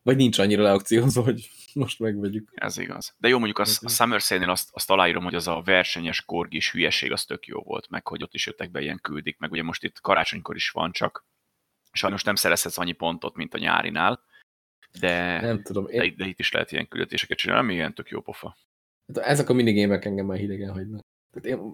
vagy nincs annyira leakciózva, hogy *laughs* most megvegyük. Ez igaz. De jó, mondjuk az, a Summer Sale-nél azt, azt aláírom, hogy az a versenyes korgis hülyeség az tök jó volt, meg hogy ott is jöttek be ilyen küldik, meg ugye most itt karácsonykor is van, csak sajnos nem szerezhetsz annyi pontot, mint a nyárinál, de, nem tudom, én... de, de itt is lehet ilyen küldetéseket csinálni, ilyen tök jó pofa. Hát ezek a minigémek engem már hidegen hagynak. Tehát én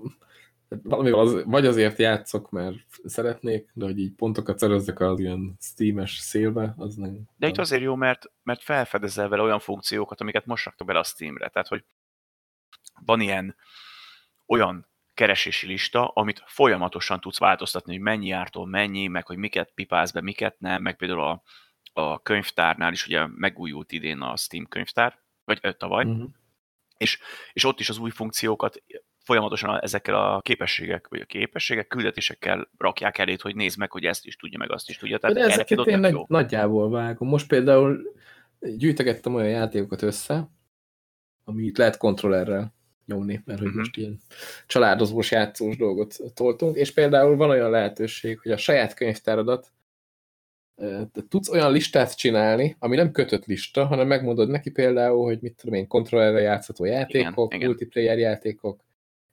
valamivel az, vagy azért játszok, mert szeretnék, de hogy így pontokat szerezzek az ilyen Steam-es szélbe, az nem. De itt azért jó, mert, mert felfedezel vele olyan funkciókat, amiket most raktak bele a Steamre. Tehát, hogy van ilyen olyan keresési lista, amit folyamatosan tudsz változtatni, hogy mennyi ártól mennyi, meg hogy miket pipálsz be, miket nem, meg például a, a könyvtárnál is ugye megújult idén a Steam könyvtár, vagy ö, tavaly, uh-huh. és, és ott is az új funkciókat folyamatosan ezekkel a képességek, vagy a képességek, küldetésekkel rakják elét, hogy nézd meg, hogy ezt is tudja, meg azt is tudja. Tehát De ezeket én nagy, nagyjából vágom. Most például gyűjtegettem olyan játékokat össze, amit lehet kontrollerrel nyomni, mert hogy uh-huh. most ilyen családozós, játszós dolgot toltunk, és például van olyan lehetőség, hogy a saját könyvtáradat tudsz olyan listát csinálni, ami nem kötött lista, hanem megmondod neki például, hogy mit tudom én, kontrollerre játszható játékok, igen, multiplayer igen. játékok,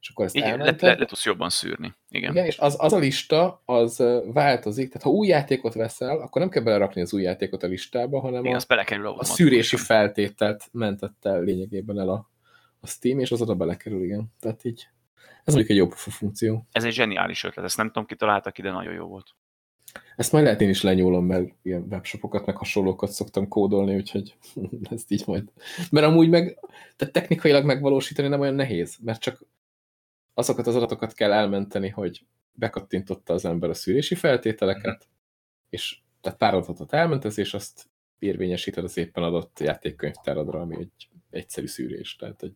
és akkor ezt igen, le, le, le, tudsz jobban szűrni. Igen, igen és az, az a lista, az változik, tehát ha új játékot veszel, akkor nem kell belerakni az új játékot a listába, hanem igen, a, a szűrési feltételt mentette lényegében el a, a Steam, és az oda belekerül, igen. Tehát így, ez mondjuk egy jobb funkció. Ez egy zseniális ötlet, ezt nem tudom, ki találta ki, de nagyon jó volt. Ezt majd lehet én is lenyúlom, mert ilyen webshopokat, meg hasonlókat szoktam kódolni, úgyhogy *laughs* ezt így majd. Mert amúgy meg, tehát technikailag megvalósítani nem olyan nehéz, mert csak azokat az adatokat kell elmenteni, hogy bekattintotta az ember a szűrési feltételeket, mm. és tehát pár adatot elmentesz, és azt érvényesíted az éppen adott játékkönyvtáradra, ami egy egyszerű szűrés. Tehát egy,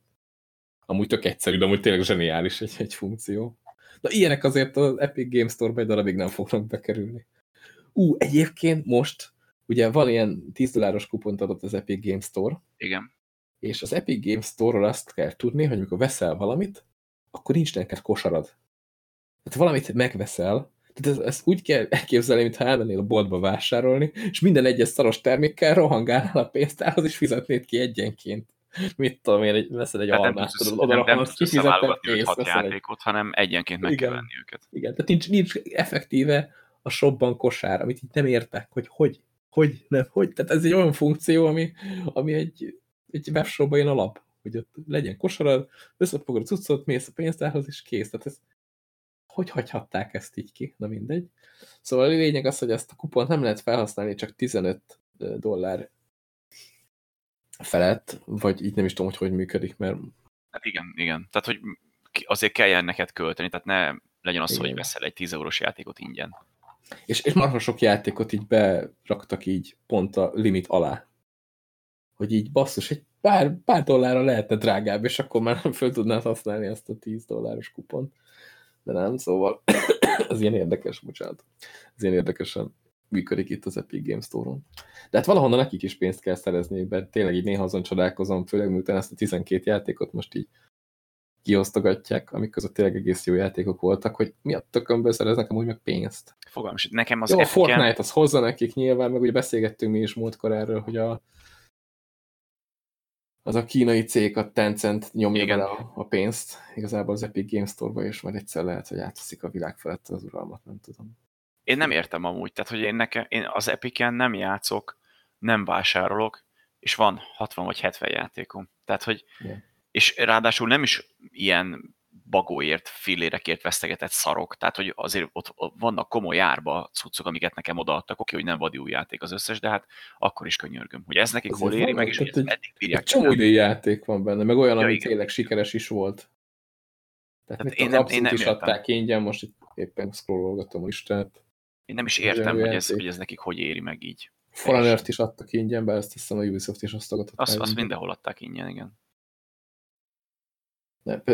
amúgy tök egyszerű, de amúgy tényleg zseniális egy, egy funkció. Na ilyenek azért az Epic Games Store-ba egy darabig nem fognak bekerülni. Ú, egyébként most, ugye van ilyen 10 dolláros kupont adott az Epic Games Store. Igen. És az Epic Games Store-ról azt kell tudni, hogy amikor veszel valamit, akkor nincs neked kosarad. Tehát valamit megveszel, tehát ezt, ezt úgy kell elképzelni, mintha elmennél a boltba vásárolni, és minden egyes szaros termékkel rohangálnál a pénztárhoz, és fizetnéd ki egyenként mit tudom én, veszed egy hát almát, tudod, oda nem, nem kifizetett kész. hat játékot, egy... hanem egyenként meg igen, kell venni őket. Igen, tehát nincs, nincs effektíve a shopban kosár, amit itt nem értek, hogy hogy, hogy, nem, hogy, tehát ez egy olyan funkció, ami, ami egy, egy webshopban ilyen alap, hogy ott legyen kosarad, összefogod a cuccot, mész a pénztárhoz, és kész. Tehát ez, hogy hagyhatták ezt így ki? Na mindegy. Szóval a lényeg az, hogy ezt a kupont nem lehet felhasználni csak 15 dollár felett, vagy így nem is tudom, hogy hogy működik, mert... Hát igen, igen. Tehát, hogy azért kelljen neked költeni, tehát ne legyen az, igen. hogy veszel egy 10 eurós játékot ingyen. És, és marha sok játékot így beraktak így pont a limit alá. Hogy így basszus, egy pár, pár dollárra lehetne drágább, és akkor már föl tudnád használni ezt a 10 dolláros kupont. De nem, szóval *coughs* ez ilyen érdekes, bocsánat. Ez ilyen érdekesen működik itt az Epic Games Store-on. De hát valahonnan nekik is pénzt kell szerezni, mert tényleg így néha azon csodálkozom, főleg miután ezt a 12 játékot most így kiosztogatják, amik között tényleg egész jó játékok voltak, hogy mi a tökönből szereznek amúgy meg pénzt. Fogalmas, nekem az Jó, a Fortnite az hozza nekik nyilván, meg ugye beszélgettünk mi is múltkor erről, hogy a az a kínai cég, a Tencent nyomja Igen. bele a, a pénzt, igazából az Epic Games Store-ba, és majd egyszer lehet, hogy átveszik a világ felett az uralmat, nem tudom. Én nem értem amúgy, tehát hogy én, nekem, én az Epic-en nem játszok, nem vásárolok, és van 60 vagy 70 játékom. Tehát, hogy, yeah. és ráadásul nem is ilyen bagóért, fillérekért vesztegetett szarok. Tehát, hogy azért ott, vannak komoly árba cuccok, amiket nekem odaadtak. Oké, hogy nem vadi új játék az összes, de hát akkor is könyörgöm, hogy ez nekik azért hol éri van, meg, és hogy eddig bírják. Egy csomó idő játék van benne, meg olyan, ja, ami igen. tényleg sikeres is volt. Tehát, Tehát én, nem, én nem is értem. adták ingyen, most itt éppen scrollolgatom a listát. Én nem is értem, hogy ez, hogy ez nekik hogy éri meg így. Foreignert is adtak ingyen, bár ezt hiszem a Ubisoft is osztogatott. Azt, azt mindenhol adták ingyen, igen.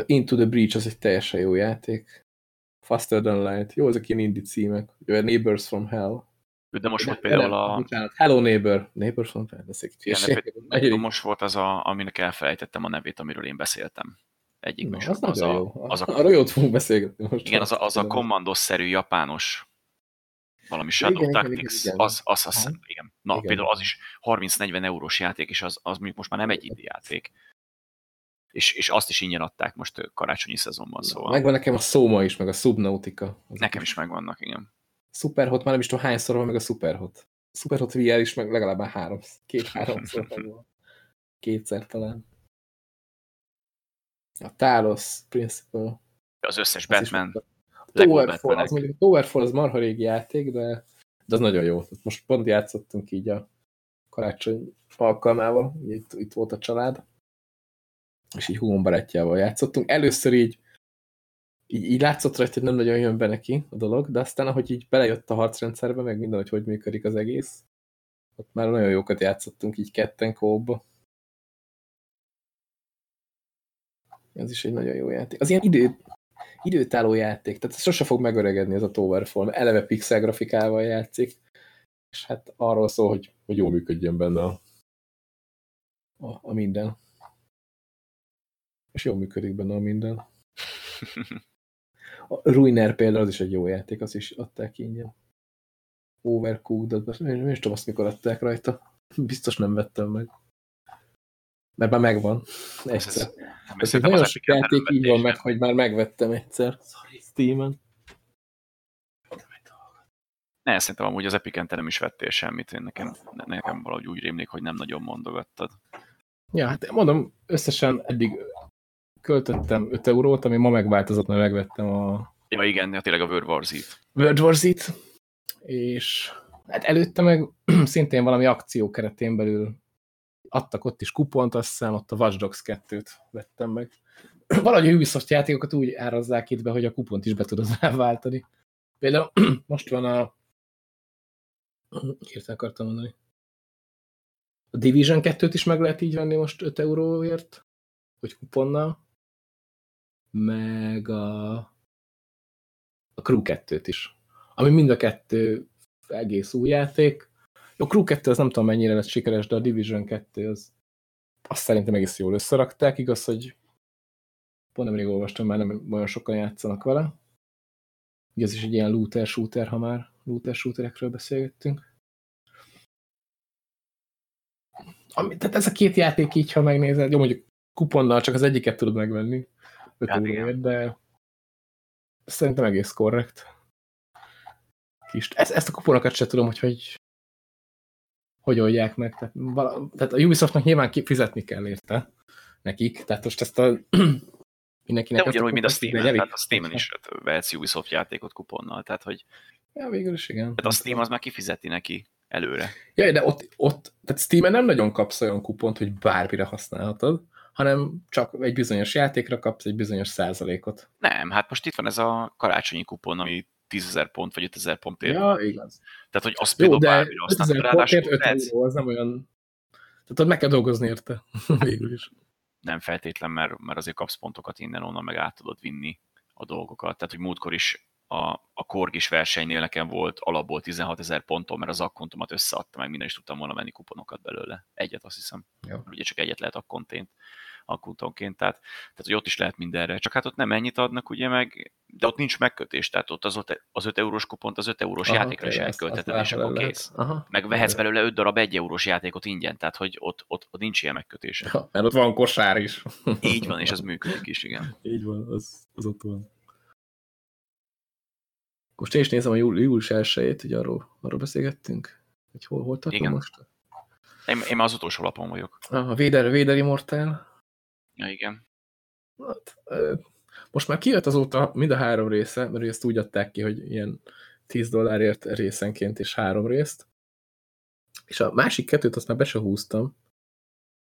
Into the Breach az egy teljesen jó játék. Faster Than Light. Jó, ezek ilyen indie címek. Ugye Neighbors from Hell. De most volt például a... Bocsánat, Hello Neighbor. Neighbors from Hell, ez egy Most volt az, a, aminek elfelejtettem a nevét, amiről én beszéltem. Egyik no, az, az, a, jó. az a, Arra jót fogunk beszélgetni most. Igen, az a, az a kommandos-szerű japános valami Shadow igen, Tactics, igen, igen. az, az, az, az igen. Na, igen. például az is 30-40 eurós játék, és az, az mondjuk most már nem egy indie játék. És, és azt is ingyen adták most karácsonyi szezonban, szóval. Megvan nekem a Soma is, meg a Subnautica. Nekem is megvannak, igen. Superhot, már nem is tudom hányszor van meg a Superhot. Superhot VR is meg legalább három, két-háromszor megvan. Kétszer talán. A Talos Principle. Az összes Batman. Towerfall, az mondjuk Towerfall az marha régi játék, de, de az nagyon jó. Most pont játszottunk így a karácsony alkalmával, itt, itt volt a család, és így húgom barátjával játszottunk. Először így, így, így látszott rajta, hogy nem nagyon jön be neki a dolog, de aztán, ahogy így belejött a harcrendszerbe, meg minden, hogy hogy működik az egész, ott már nagyon jókat játszottunk így ketten kóba. Ez is egy nagyon jó játék. Az ilyen idő, időtálló játék, tehát ez sose fog megöregedni ez a Towerfall, eleve pixel grafikával játszik, és hát arról szól, hogy, hogy jól működjön benne a, a, a minden. És jól működik benne a minden. A Ruiner például az is egy jó játék, az is adták ingyen. Overcooked, én is tudom azt, mikor adták rajta. Biztos nem vettem meg. Mert már megvan. Egyszer. Ez, ez nagyon sok játék így van meg, hogy már megvettem egyszer. Steam-en. Ne, szerintem amúgy az epic nem is vettél semmit, én nekem, nekem valahogy úgy rémlik, hogy nem nagyon mondogattad. Ja, hát mondom, összesen eddig költöttem 5 eurót, ami ma megváltozott, mert megvettem a... Ja igen, ja, tényleg a World War Z-t. World War Z-t, és hát előtte meg *clears throat* szintén valami akció keretén belül adtak ott is kupont, azt hiszem ott a Watch Dogs 2-t vettem meg. *clears throat* Valahogy a Ubisoft játékokat úgy árazzák itt be, hogy a kupont is be tudod *laughs* váltani. Például *clears throat* most van a Hirtelen akartam mondani. A Division 2-t is meg lehet így venni most 5 euróért, hogy kuponnal. Meg a, a Crew 2-t is. Ami mind a kettő egész új játék. A Crew 2 az nem tudom mennyire lesz sikeres, de a Division 2 az azt szerintem egész jól összerakták. Igaz, hogy pont nemrég olvastam, már nem olyan sokan játszanak vele. Ugye ez is egy ilyen looter-shooter, ha már looter shooterekről beszélgettünk. Ami, tehát ez a két játék így, ha megnézed, jó mondjuk kuponnal csak az egyiket tudod megvenni, 5 hát de szerintem egész korrekt. Kis, ezt, ezt a kuponokat sem tudom, hogy hogy, hogy oldják meg. Tehát, vala, tehát a Ubisoftnak nyilván fizetni kell érte nekik, tehát most ezt a *clears throat* mindenkinek... De ugyanúgy, mint a Steam-en, tehát a Steam-en is vehetsz Ubisoft játékot kuponnal, tehát hogy Ja, végül is igen. Tehát a Steam az már kifizeti neki előre. Ja, de ott, ott tehát Steam-en nem nagyon kapsz olyan kupont, hogy bármire használhatod, hanem csak egy bizonyos játékra kapsz egy bizonyos százalékot. Nem, hát most itt van ez a karácsonyi kupon, ami 10.000 pont, vagy 5000 pontért. Ja, igaz. Tehát, hogy azt például bármire használhatod, ráadásul 5 euró, az nem olyan... Tehát ott meg kell dolgozni érte, *laughs* végül is. Nem feltétlen, mert, mert azért kapsz pontokat innen-onnan, meg át tudod vinni a dolgokat. Tehát, hogy múltkor is a, a Korgis versenynél nekem volt alapból 16 ezer pontom, mert az akkontomat összeadta, meg minden is tudtam volna venni kuponokat belőle. Egyet azt hiszem. Ja. Ugye csak egyet lehet akkontént akkuntonként, tehát, tehát hogy ott is lehet mindenre. Csak hát ott nem ennyit adnak, ugye meg, de ott nincs megkötés, tehát ott az, ott az 5 eurós kupont az 5 eurós Aha, játékra is elkölteted, és akkor kész. Aha, meg vehetsz belőle 5 darab 1 eurós játékot ingyen, tehát hogy ott, ott, ott nincs ilyen megkötése. Ja, mert ott van kosár is. *laughs* Így van, és az működik is, igen. Így van, az, az ott van. Most én is nézem a július 1-ét, hogy arról, arról beszélgettünk, hogy hol, hol igen. most. Én, én már az utolsó lapon vagyok. Ah, a Vader, Vader Immortal. Ja, igen. Hát, most már kijött azóta mind a három része, mert ezt úgy adták ki, hogy ilyen 10 dollárért részenként és három részt. És a másik kettőt azt már be se húztam,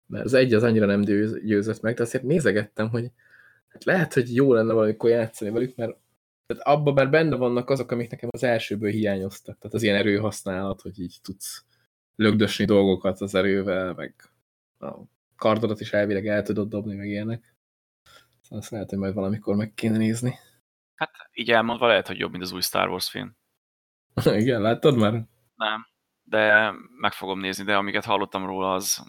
mert az egy az annyira nem győzött meg, de azért nézegettem, hogy hát lehet, hogy jó lenne valamikor játszani velük, mert tehát abban már benne vannak azok, amik nekem az elsőből hiányoztak. Tehát az ilyen erőhasználat, hogy így tudsz lögdösni dolgokat az erővel, meg a kardodat is elvileg el tudod dobni, meg ilyenek. Szóval azt lehet, hogy majd valamikor meg kéne nézni. Hát így elmondva lehet, hogy jobb, mint az új Star Wars film. *laughs* Igen, láttad már? Nem, de meg fogom nézni, de amiket hallottam róla, az...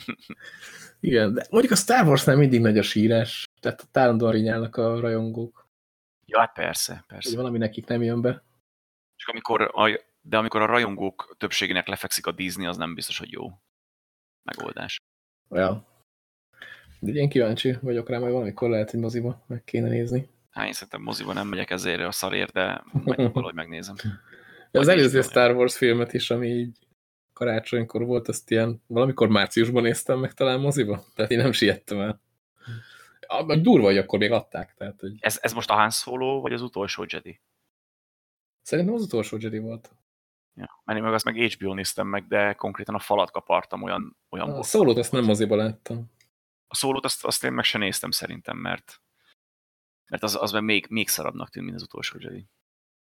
*laughs* Igen, de mondjuk a Star Wars-nál mindig nagy a sírás, tehát állandóan rinyálnak a rajongók. Ja, hát persze, persze. Hogy valami nekik nem jön be. Csak amikor a, de amikor a rajongók többségének lefekszik a Disney, az nem biztos, hogy jó megoldás. Ja. De én kíváncsi vagyok rá, majd valamikor lehet, hogy moziba meg kéne nézni. Hát én szerintem moziba nem megyek ezért a szarért, de majd *laughs* valahogy megnézem. Ja, az előző Star Wars filmet is, ami így karácsonykor volt, azt ilyen valamikor márciusban néztem meg talán moziba, tehát én nem siettem el. A, durva, hogy akkor még adták. Tehát, hogy... ez, ez most a Han Solo, vagy az utolsó Jedi? Szerintem az utolsó Jedi volt. Ja, meg azt meg HBO néztem meg, de konkrétan a falat kapartam, olyan, olyan A szólót azt nem moziba láttam. A szólót azt, azt én meg se néztem szerintem, mert, mert az, az még, még szarabbnak tűnt, mint az utolsó Jedi.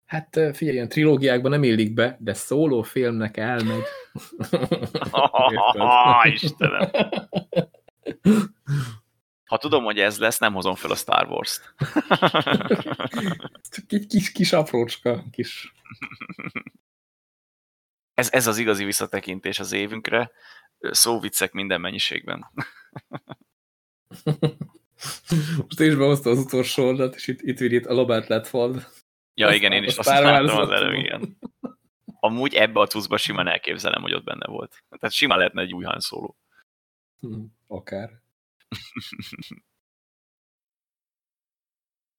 Hát figyelj, ilyen trilógiákban nem illik be, de szóló filmnek elmegy. oh, Istenem! Ha tudom, hogy ez lesz, nem hozom fel a Star Wars-t. Csak egy kis, kis aprócska, kis... Ez, ez az igazi visszatekintés az évünkre. Szóviccek minden mennyiségben. *laughs* Most én is behozta az utolsó oldalt, és itt, itt, itt a lobát lett fald. Ja, igen, én is azt, láttam az előbb, igen. amúgy ebbe a cuccba simán elképzelem, hogy ott benne volt. Tehát simán lehetne egy új Solo. Hm, akár.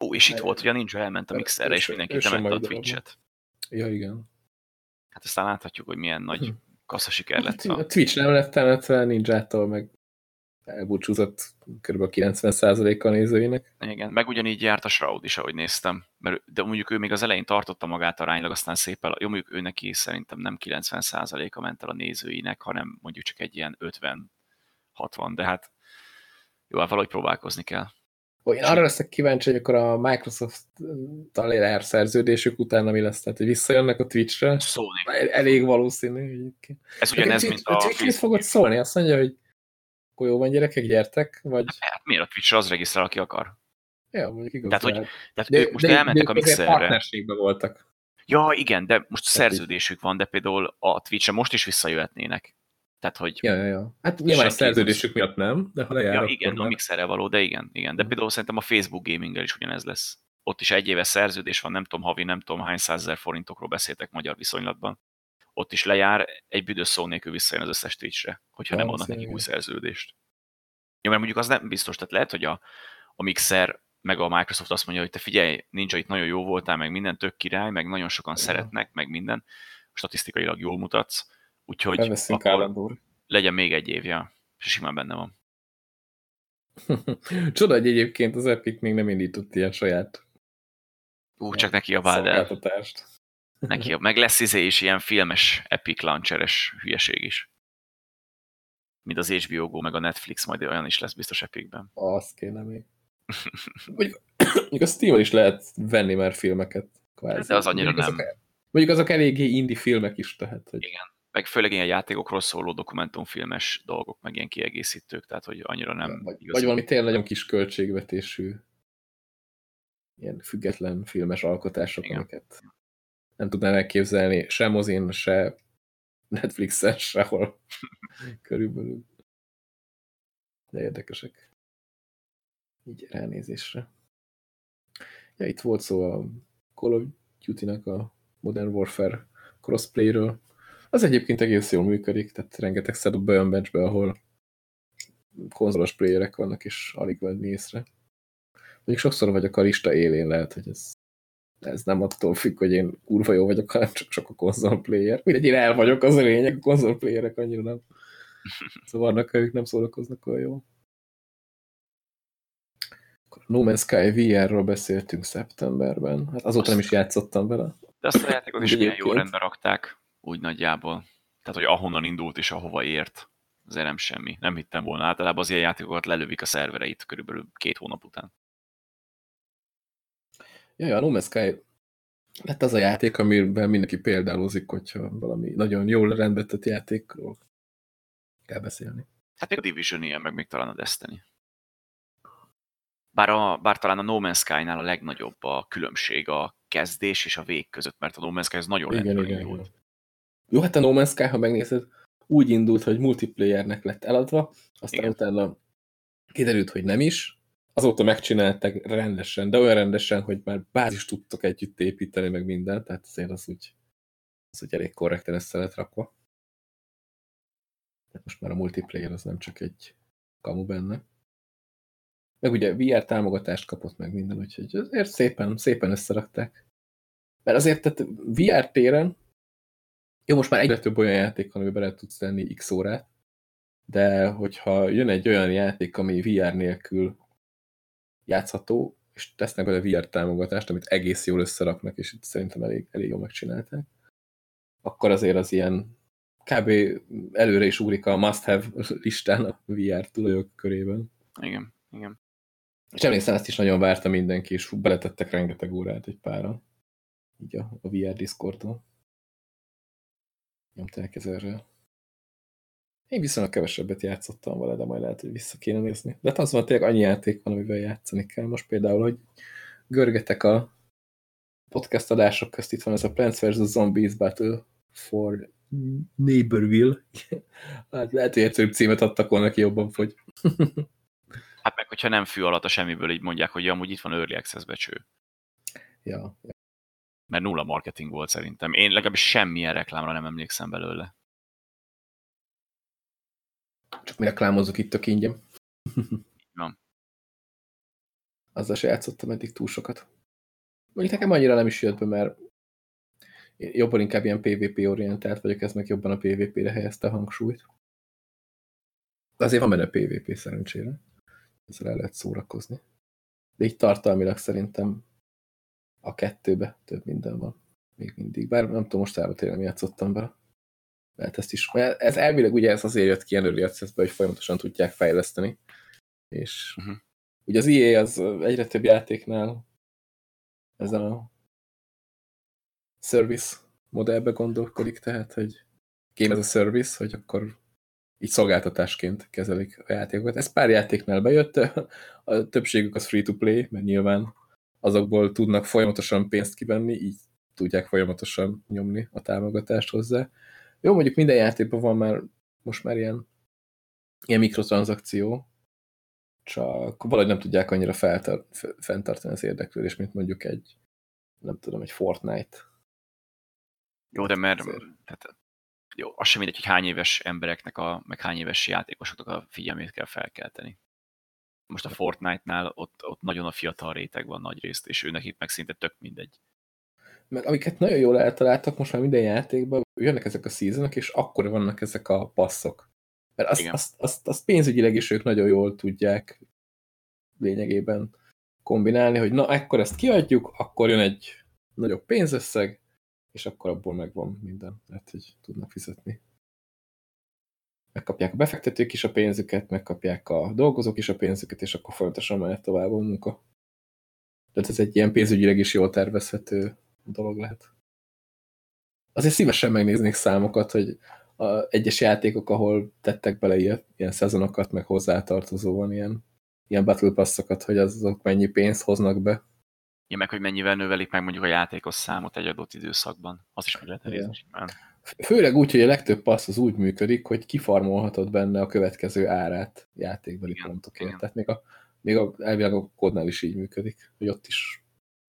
Ó, és itt volt, hogy a Ninja elment a mixerre, és mindenki temette a Twitch-et. Ja, igen. Hát aztán láthatjuk, hogy milyen nagy hm. kassza siker lett. A, a Twitch nem lett temetve Ninja-tól, meg elbúcsúzott kb. 90%-a nézőinek. Igen, meg ugyanígy járt a Shroud is, ahogy néztem. Mert, de mondjuk ő még az elején tartotta magát aránylag, aztán szépen, jó mondjuk ő neki szerintem nem 90%-a ment el a nézőinek, hanem mondjuk csak egy ilyen 50-60, de hát jó, hát valahogy próbálkozni kell. Én arra leszek kíváncsi, hogy akkor a Microsoft-tal ér szerződésük utána mi lesz, tehát hogy visszajönnek a Twitch-re. Szólni. Elég valószínű egyébként. Ez ugyanez, mint a... Twitch mit fogod szólni? Azt mondja, hogy akkor jó van gyerekek, gyertek, vagy... Hát, miért a Twitch az regisztrál, aki akar? Ja, mondjuk igaz. Tehát, hogy, tehát de, ők most de, elmentek de, a mixerre. partnerségben voltak. Ja, igen, de most szerződésük van, de például a Twitch-e most is visszajöhetnének. Tehát, hogy... Ja, ja, ja. Hát nyilván a szerződésük miatt nem, de ha lejár, Ja, igen, a mixerre való, de igen, igen. De hm. például szerintem a Facebook gaming is ugyanez lesz. Ott is egy éves szerződés van, nem tudom, havi, nem tudom, hány százezer forintokról beszéltek magyar viszonylatban. Ott is lejár, egy büdös szó nélkül visszajön az összes Twitch-re, hogyha ja, nem adnak neki új szerződést. Ja, mert mondjuk az nem biztos, tehát lehet, hogy a, a Mixer meg a Microsoft azt mondja, hogy te figyelj, Ninja itt nagyon jó voltál, meg minden tök király, meg nagyon sokan ja. szeretnek, meg minden, statisztikailag jól mutatsz, úgyhogy akkor legyen még egy évja, és simán benne van. *laughs* Csoda, hogy egyébként az Epic még nem indított ilyen saját Ú, csak neki a el. Neki a, *laughs* meg lesz izé is ilyen filmes Epic launcheres hülyeség is mint az HBO Go, meg a Netflix, majd olyan is lesz biztos Epicben. Azt kéne még. Mondjuk, *coughs* mondjuk a steam is lehet venni már filmeket. Kvázi. De az annyira mondjuk nem. Azok, mondjuk azok eléggé indie filmek is, tehát. Hogy... Igen. Meg főleg ilyen játékokról szóló dokumentumfilmes dolgok, meg ilyen kiegészítők, tehát hogy annyira nem Vagy, vagy valami tényleg nagyon kis költségvetésű ilyen független filmes alkotások, Igen. amiket nem tudnám elképzelni se mozin, se Netflixen *laughs* sehol. Körülbelül. De érdekesek. Így ránézésre. Ja, itt volt szó a Call of Duty-nak a Modern Warfare crossplay-ről. Az egyébként egész jól működik, tehát rengeteg setup olyan benchbe, ahol konzolos playerek vannak, és alig van észre. Mondjuk sokszor vagyok a lista élén, lehet, hogy ez ez nem attól függ, hogy én kurva jó vagyok, hanem csak, csak a konzol player. Mindegy, én el vagyok, az a lényeg, a konzol playerek annyira nem *laughs* szóval vannak, ők nem szórakoznak olyan jó. Akkor No Man's Sky VR-ról beszéltünk szeptemberben. Hát azóta azt, nem is játszottam vele. De azt a játékot is milyen jó rendben rakták, úgy nagyjából. Tehát, hogy ahonnan indult és ahova ért, azért nem semmi. Nem hittem volna. Általában az ilyen játékokat lelövik a szervereit körülbelül két hónap után. Ja, a No Man's Sky lett az a játék, amiben mindenki példálózik, hogyha valami nagyon jól rendbetett játékról kell beszélni. Hát még a Division ilyen, meg még talán a Destiny. Bár, a, bár talán a No Man's Sky-nál a legnagyobb a különbség a kezdés és a vég között, mert a No Man's Sky az nagyon igen, igen, indult. Igen. Jó, hát a No Man's Sky, ha megnézed, úgy indult, hogy multiplayernek lett eladva, aztán igen. utána kiderült, hogy nem is, azóta megcsinálták rendesen, de olyan rendesen, hogy már bázis tudtok együtt építeni, meg mindent, tehát azért az úgy, az úgy elég korrekten össze lett rakva. Tehát most már a multiplayer az nem csak egy kamu benne. Meg ugye VR támogatást kapott meg minden, úgyhogy azért szépen, szépen összerakták. Mert azért tehát VR téren, jó, most már egyre több olyan játék amiben bele tudsz tenni x órát, de hogyha jön egy olyan játék, ami VR nélkül játszható, és tesznek bele VR támogatást, amit egész jól összeraknak, és itt szerintem elég, elég jól megcsinálták, akkor azért az ilyen kb. előre is ugrik a must-have listán a VR tulajok körében. Igen, igen. És emlékszem, ezt is nagyon várta mindenki, és beletettek rengeteg órát egy pára. Így a, a VR Discordon. Nyomták ezerrel. Én viszonylag kevesebbet játszottam vele, de majd lehet, hogy vissza kéne nézni. De hát az van, tényleg annyi játék van, amivel játszani kell. Most például, hogy görgetek a podcast adások közt, itt van ez a Plants vs. Zombies Battle for Neighborville. *laughs* hát lehet, hogy egyszerűbb címet adtak volna, ki jobban fogy. *laughs* hát meg, hogyha nem fű alatt a semmiből, így mondják, hogy amúgy itt van Early Access becső. Ja, ja. Mert nulla marketing volt szerintem. Én legalábbis semmilyen reklámra nem emlékszem belőle. Csak mi reklámozzuk itt a kingyem. Van. Azzal se játszottam eddig túl sokat. Mondjuk nekem annyira nem is jött be, mert jobban inkább ilyen PvP-orientált vagyok, ez meg jobban a PvP-re helyezte a hangsúlyt. De azért van benne PvP szerencsére. Ezzel el lehet szórakozni. De így tartalmilag szerintem a kettőbe több minden van. Még mindig. Bár nem tudom, most elvetélem játszottam be. Mert ezt is. Ez elvileg ugye ez azért jött ki ilyen early hogy folyamatosan tudják fejleszteni. És uh mhm. -huh. ugye az EA az egyre több játéknál ezen a service modellbe gondolkodik, tehát, hogy game as a service, hogy akkor így szolgáltatásként kezelik a játékokat. Ez pár játéknál bejött, a többségük az free-to-play, mert nyilván azokból tudnak folyamatosan pénzt kivenni, így tudják folyamatosan nyomni a támogatást hozzá. Jó, mondjuk minden játékban van már most már ilyen, ilyen mikrotranszakció, csak valahogy nem tudják annyira fenntartani az érdeklődést, mint mondjuk egy, nem tudom, egy Fortnite. Jó, de mert tehát, jó, az sem mindegy, hogy hány éves embereknek, a, meg hány éves játékosoknak a figyelmét kell felkelteni. Most a Fortnite-nál ott, ott nagyon a fiatal réteg van nagy részt, és ő nekik meg szinte tök mindegy. Meg amiket nagyon jól eltaláltak most már minden játékban, jönnek ezek a seasonok, és akkor vannak ezek a passzok. Mert azt, azt, azt, azt pénzügyileg is ők nagyon jól tudják lényegében kombinálni, hogy na, ekkor ezt kiadjuk, akkor jön egy nagyobb pénzösszeg, és akkor abból megvan minden. Lehet, hogy tudnak fizetni. Megkapják a befektetők is a pénzüket, megkapják a dolgozók is a pénzüket, és akkor folyamatosan mehet tovább a munka. Tehát ez egy ilyen pénzügyileg is jól tervezhető dolog lehet. Azért szívesen megnéznék számokat, hogy a egyes játékok, ahol tettek bele ilyen, ilyen szezonokat, meg hozzátartozóan ilyen, ilyen battle passokat, hogy azok mennyi pénzt hoznak be. Ja, meg hogy mennyivel növelik meg mondjuk a játékos számot egy adott időszakban. Az is meg lehet nézni Főleg úgy, hogy a legtöbb passz az úgy működik, hogy kifarmolhatod benne a következő árát játékbeli igen, pontokért. Igen. Tehát még, a, még a, elvileg a kódnál is így működik, hogy ott is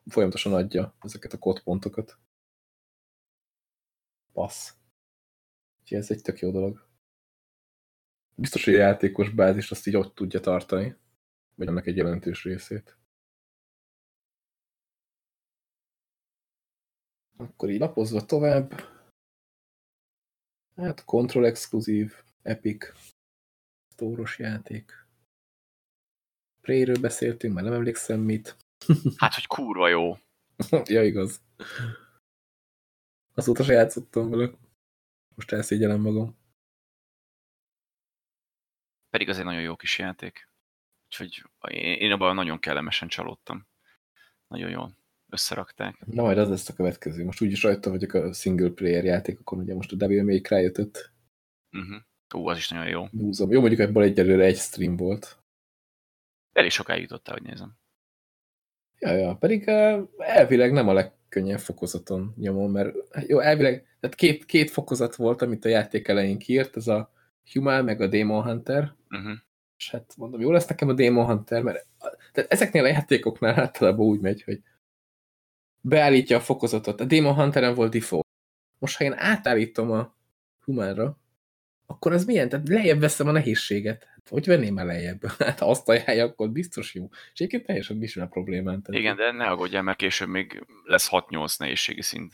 folyamatosan adja ezeket a kódpontokat. Passz. Úgyhogy ez egy tök jó dolog. Biztos, hogy a játékos bázis azt így ott tudja tartani, vagy annak egy jelentős részét. Akkor így lapozva tovább. Hát Control exkluzív, Epic, stóros játék. Prey-ről beszéltünk, már nem emlékszem mit. *laughs* Hát, hogy kurva jó. *laughs* ja, igaz. Azóta se játszottam vele. Most elszégyelem magam. Pedig az egy nagyon jó kis játék. Úgyhogy én abban nagyon kellemesen csalódtam. Nagyon jól összerakták. Na majd az lesz a következő. Most úgyis rajta vagyok a single player játékokon, ugye most a Devil May Cry jöttött. Uh -huh. Ú, az is nagyon jó. Húzom. Jó, mondjuk ebből egyelőre egy stream volt. Elég sokáig jutottál, hogy nézem. Ja, ja, pedig elvileg nem a legkönnyebb fokozaton nyomom, mert jó, elvileg, tehát két, két fokozat volt, amit a játék elején kiírt, ez a Human meg a Demon Hunter, uh -huh. és hát mondom, jó lesz nekem a Demon Hunter, mert tehát ezeknél a játékoknál általában úgy megy, hogy beállítja a fokozatot. A Demon Hunteren volt default. Most, ha én átállítom a Humanra, akkor az milyen? Tehát lejjebb veszem a nehézséget. Hát, hogy venném el lejjebb? *laughs* Hát ha azt ajánlja, akkor biztos jó. És egyébként teljesen is a problémán. Tehát... Igen, de ne aggódjál, mert később még lesz 6-8 nehézségi szint.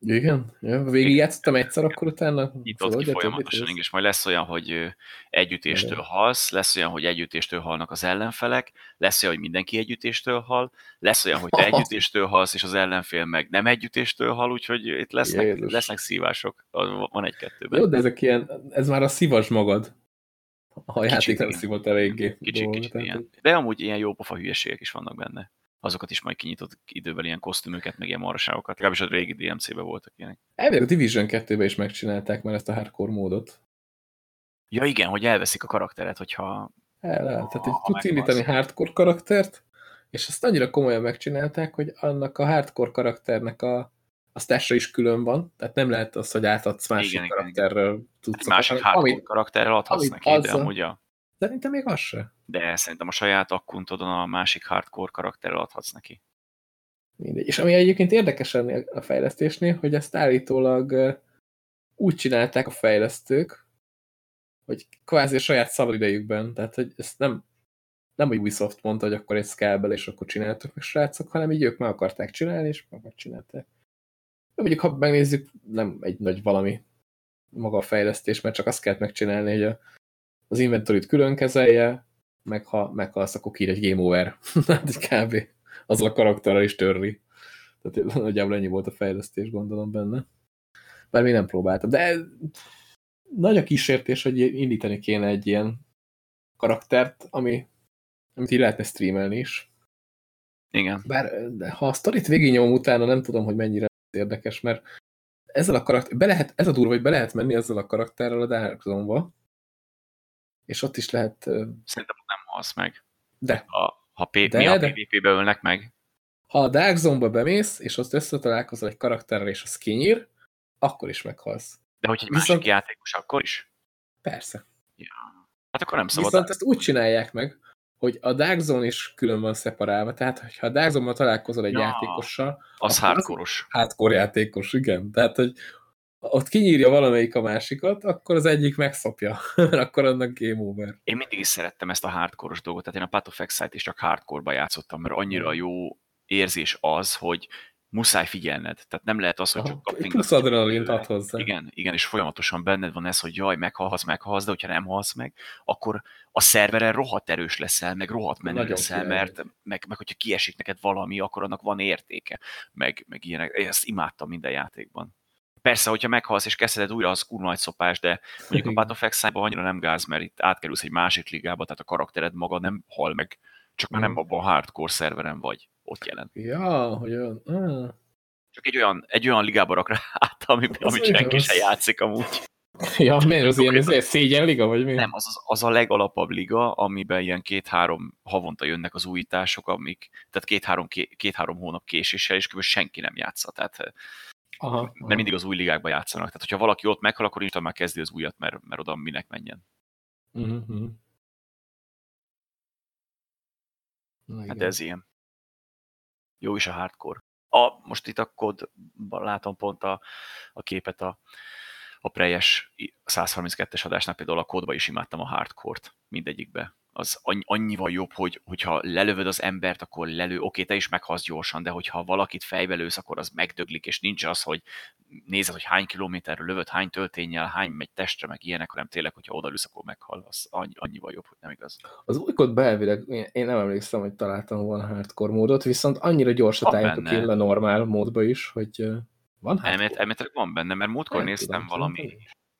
Igen? Ja, végig játszottam egyszer, akkor utána... Nyitott ki folyamatosan, és majd lesz olyan, hogy együttéstől halsz, lesz olyan, hogy együttéstől halnak az ellenfelek, lesz olyan, hogy mindenki együttéstől hal, lesz olyan, hogy te *laughs* együttéstől halsz, és az ellenfél meg nem együttéstől hal, úgyhogy itt lesznek, lesznek szívások. Van egy-kettőben. Jó, de ezek ilyen, ez már a szívas magad. Ha a játék nem szívott eléggé. Kicsit, kicsit ilyen. De amúgy ilyen jó pofa hülyeségek is vannak benne azokat is majd kinyitott idővel ilyen kosztümöket, meg ilyen marságokat. Legalábbis a régi DMC-be voltak ilyenek. Elvileg a Division 2-be is megcsinálták már ezt a hardcore módot. Ja igen, hogy elveszik a karakteret, hogyha... El, el. Tehát hogy tudsz indítani hardcore karaktert, és ezt annyira komolyan megcsinálták, hogy annak a hardcore karakternek a, a stasha is külön van, tehát nem lehet az, hogy átadsz másik igen, karakterről tudsz. Másik hardcore amit, karakterrel adhatsz neki, de amúgy a... Szerintem még az se. De szerintem a saját akkuntodon a másik hardcore karakterrel adhatsz neki. Mindegy. És ami egyébként érdekes a fejlesztésnél, hogy ezt állítólag úgy csinálták a fejlesztők, hogy kvázi a saját szabadidejükben, tehát hogy ezt nem, nem a Ubisoft mondta, hogy akkor kell bele, és akkor csináltuk meg srácok, hanem így ők meg akarták csinálni, és meg csinálták. De mondjuk, ha megnézzük, nem egy nagy valami maga a fejlesztés, mert csak azt kellett megcsinálni, hogy a, az inventorit külön kezelje, meg ha meghalsz, akkor kír egy game over. *laughs* hát egy kb. Azzal a karakterrel is törli. Tehát nagyjából ennyi volt a fejlesztés, gondolom benne. Bár még nem próbáltam. De nagy a kísértés, hogy indítani kéne egy ilyen karaktert, ami, amit így lehetne streamelni is. Igen. Bár de ha a sztorit végignyomom utána, nem tudom, hogy mennyire érdekes, mert ezzel a karakter, be lehet, ez a durva, hogy be lehet menni ezzel a karakterrel a Dark Zone-ba, és ott is lehet... Szerintem nem halsz meg. De. Ha, ha, P de, mi, ha PvP-be ölnek meg. Ha a Dark Zone-ba bemész, és azt összetalálkozol egy karakterrel, és az kinyír, akkor is meghalsz. De hogy egy Viszont... másik játékos, akkor is? Persze. Ja. Hát akkor nem szabad. Viszont ezt úgy csinálják meg, hogy a Dark Zone is külön van szeparálva, tehát hogyha a Dark Zone-ban találkozol egy ja, játékossal, az hardcore-os. Hardcore játékos, igen. Tehát, hogy ott kinyírja valamelyik a másikat, akkor az egyik megszopja, *laughs* akkor annak game over. Én mindig is szerettem ezt a hardcore-os dolgot, tehát én a Path of Exile-t is csak hardcore-ba játszottam, mert annyira jó érzés az, hogy muszáj figyelned. Tehát nem lehet az, hogy csak kapni. Plusz adrenalint ad hozzá. Igen, igen, és folyamatosan benned van ez, hogy jaj, meghalhatsz, meghalsz, de hogyha nem halsz meg, akkor a szerveren rohadt erős leszel, meg rohadt menő Nagyon leszel, mert meg, meg hogyha kiesik neked valami, akkor annak van értéke, meg, meg ilyenek. Ezt imádtam minden játékban. Persze, hogyha meghalsz és kezded újra, az kurva nagy szopás, de mondjuk a Battle of Exile-ban annyira nem gáz, mert itt átkerülsz egy másik ligába, tehát a karaktered maga nem hal meg, csak már nem abban a hardcore szerveren vagy ott jelent. Ja, hogy olyan... Ah. Csak egy olyan, egy olyan ligába rak rá *laughs* át, ami, ami senki se játszik amúgy. Ja, miért az ilyen az szégyen liga, vagy mi? Nem, az, az, az a legalapabb liga, amiben ilyen két-három havonta jönnek az újítások, amik, tehát két-három két, három hónap késéssel, és kb. senki nem játsza. Tehát aha, mert aha. mindig az új ligákban játszanak. Tehát, hogyha valaki ott meghal, akkor is már kezdi az újat, mert, mert oda minek menjen. Uh-huh. Na, hát ez ilyen. Jó is a hardcore. A, most itt a kódban látom pont a, a képet a, a prejes 132-es adásnál például a kódba is imádtam a hardcore-t mindegyikbe az annyival jobb, hogy, hogyha lelövöd az embert, akkor lelő, oké, te is meghalsz gyorsan, de hogyha valakit fejbe lősz, akkor az megdöglik, és nincs az, hogy nézed, hogy hány kilométerről lövöd, hány töltényel, hány megy testre, meg ilyenek, hanem tényleg, hogyha odalősz, akkor meghal, az annyi, annyival jobb, hogy nem igaz. Az újkod belvileg, én nem emlékszem, hogy találtam volna hardcore módot, viszont annyira gyors a time a normál módba is, hogy van hardcore. Elméletileg van benne, mert múltkor néztem tudom, valami